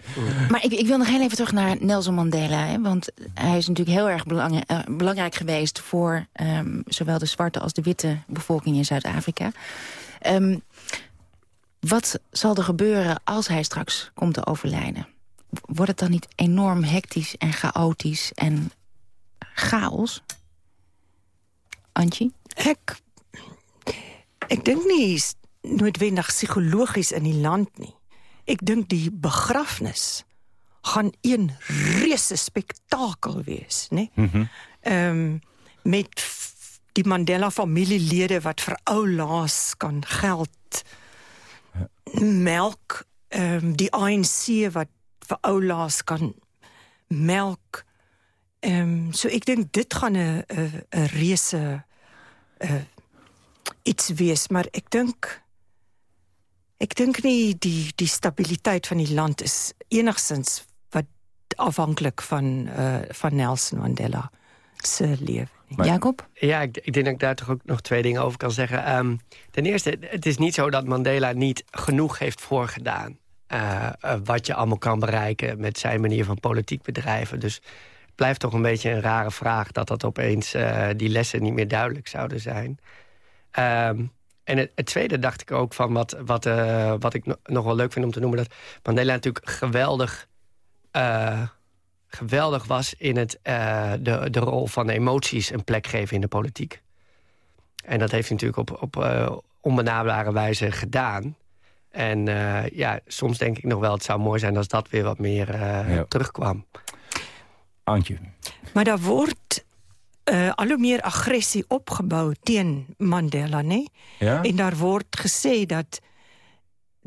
Maar ik, ik, wil nog heel even terug naar Nelson Mandela. Hè, want hij is natuurlijk heel erg uh, belangrijk geweest... voor um, zowel de zwarte als de witte bevolking in Zuid-Afrika. Um, wat zal er gebeuren als hij straks komt te overlijden? Wordt het dan niet enorm hectisch en chaotisch en chaos? Antje? Ik, ik denk niet noodwendig psychologisch in die land nie. Ik denk die begrafenis gaan een reuse spektakel wees, né? Mm -hmm. um, met die Mandela familielede wat vir ou laas kan geld melk, um, die ANC wat vir ou laas kan melk Um, so ek dink dit gaan 'n 'n reuse uh, iets wees, maar ek dink ek dink nie die die stabiliteit van die land is enigsins wat afhanklik van uh, van Nelson Mandela se lewe. Jacob? Ja, ik, ik, denk dat ik daar toch ook nog twee dingen over kan zeggen. Um, ten eerste, het is niet zo dat Mandela niet genoeg heeft voorgedaan. Uh, uh, wat je allemaal kan bereiken met zijn manier van politiek bedrijven. Dus blijft toch een beetje een rare vraag... dat dat opeens uh, die lessen niet meer duidelijk zouden zijn. Um, en het, het, tweede dacht ik ook van wat, wat, uh, wat ik no nog wel leuk vind om te noemen... dat Mandela natuurlijk geweldig, uh, geweldig was in het, de, de rol van emoties een plek geven in de politiek. En dat heeft hij natuurlijk op, op onbenadbare wijze gedaan. En ja, soms denk ik nog wel, het zou mooi zijn als dat weer wat meer ja. terugkwam. Maar daar wordt uh, al hoe meer agressie opgebouwd tegen Mandela, nee? Ja? En daar wordt gezegd dat...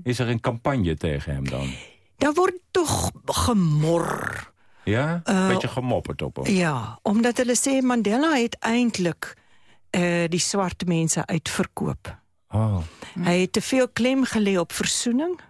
Is er een campagne tegen hem dan? Daar wordt toch gemor. Ja? Een uh, beetje gemopperd op hem. Ja, omdat hulle sê Mandela het eindelijk uh, die zwarte mensen uitverkoop. Oh. Hij heeft te veel klem gelegd op verzoening.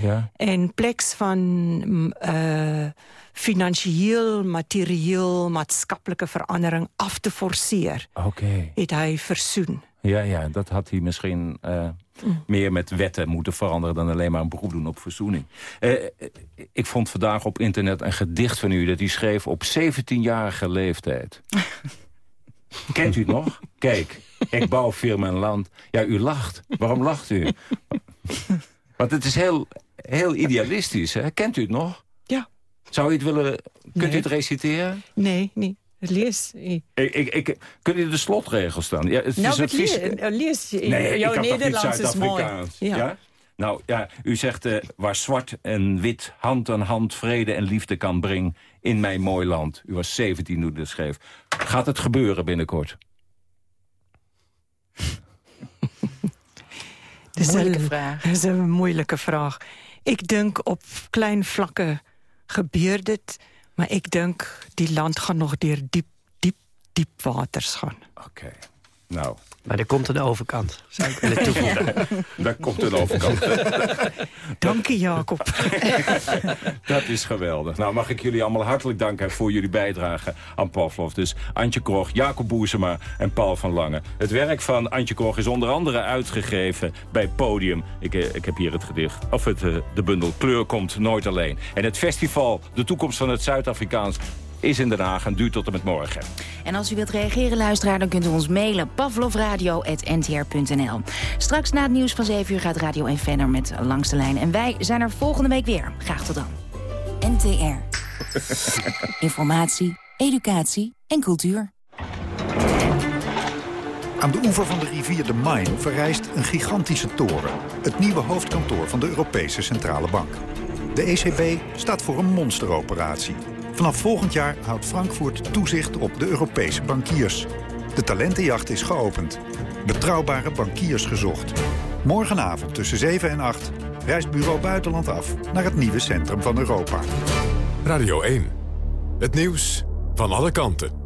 Ja. En pleks van uh, finansiëel, materieel, maatschappelijke verandering af te forceren. Oké. Okay. Het hij verzoen. Ja, ja, dat had hij misschien uh, mm. meer met wetten moeten veranderen... dan alleen maar een beroep doen op verzoening. Uh, ik vond vandaag op internet een gedicht van u... dat u schreef op 17-jarige leeftijd. Kent u het nog? Kijk, ik bouw veel mijn land. Ja, u lacht. Waarom lacht u? Want het is heel, heel idealistisch, hè? Kent u het nog? Ja. Zou u het willen... Kunt nee. u het reciteren? Nee, niet. Lees. Ik, ik, ik, kun je de slotregels staan? Ja, het nou, is het lees, lees je. Nee, Jouw Nederlands is mooi. Ja. ja. Nou ja, u zegt uh, waar zwart en wit hand aan hand vrede en liefde kan brengen in mijn mooi land. U was 17 toen u dat schreef. Gaat het gebeuren binnenkort? Dat is moeilijke een, vraag. Dat is een moeilijke vraag. Ik denk op klein vlakken gebeurt het. Maar ik denk die land gaat nog door diep, diep, diep waters gaan. Oké. Okay. Nou. Maar er komt een overkant, zou ik willen toevoegen. Daar komt een overkant. Dank je, Jacob. Dat is geweldig. Nou, mag ik jullie allemaal hartelijk danken voor jullie bijdrage aan Pavlov. Dus Antje Krog, Jacob Boezema en Paul van Lange. Het werk van Antje Krog is onder andere uitgegeven bij Podium. Ik, eh, ik heb hier het gedicht, of het, eh, de bundel Kleur komt nooit alleen. En het festival De Toekomst van het Zuid-Afrikaans is in Den Haag en duurt tot en met morgen. En als u wilt reageren, luisteraar, dan kunt u ons mailen... pavlovradio.ntr.nl. Straks na het nieuws van 7 uur gaat Radio 1 verder met Langs de Lijn. En wij zijn er volgende week weer. Graag tot dan. NTR. Informatie, educatie en cultuur. Aan de oever van de rivier de Main verrijst een gigantische toren. Het nieuwe hoofdkantoor van de Europese Centrale Bank. De ECB staat voor een monsteroperatie. Vanaf volgend jaar houdt Frankfurt toezicht op de Europese bankiers. De talentenjacht is geopend. Betrouwbare bankiers gezocht. Morgenavond tussen 7 en 8 reist Bureau Buitenland af naar het nieuwe centrum van Europa. Radio 1. Het nieuws van alle kanten.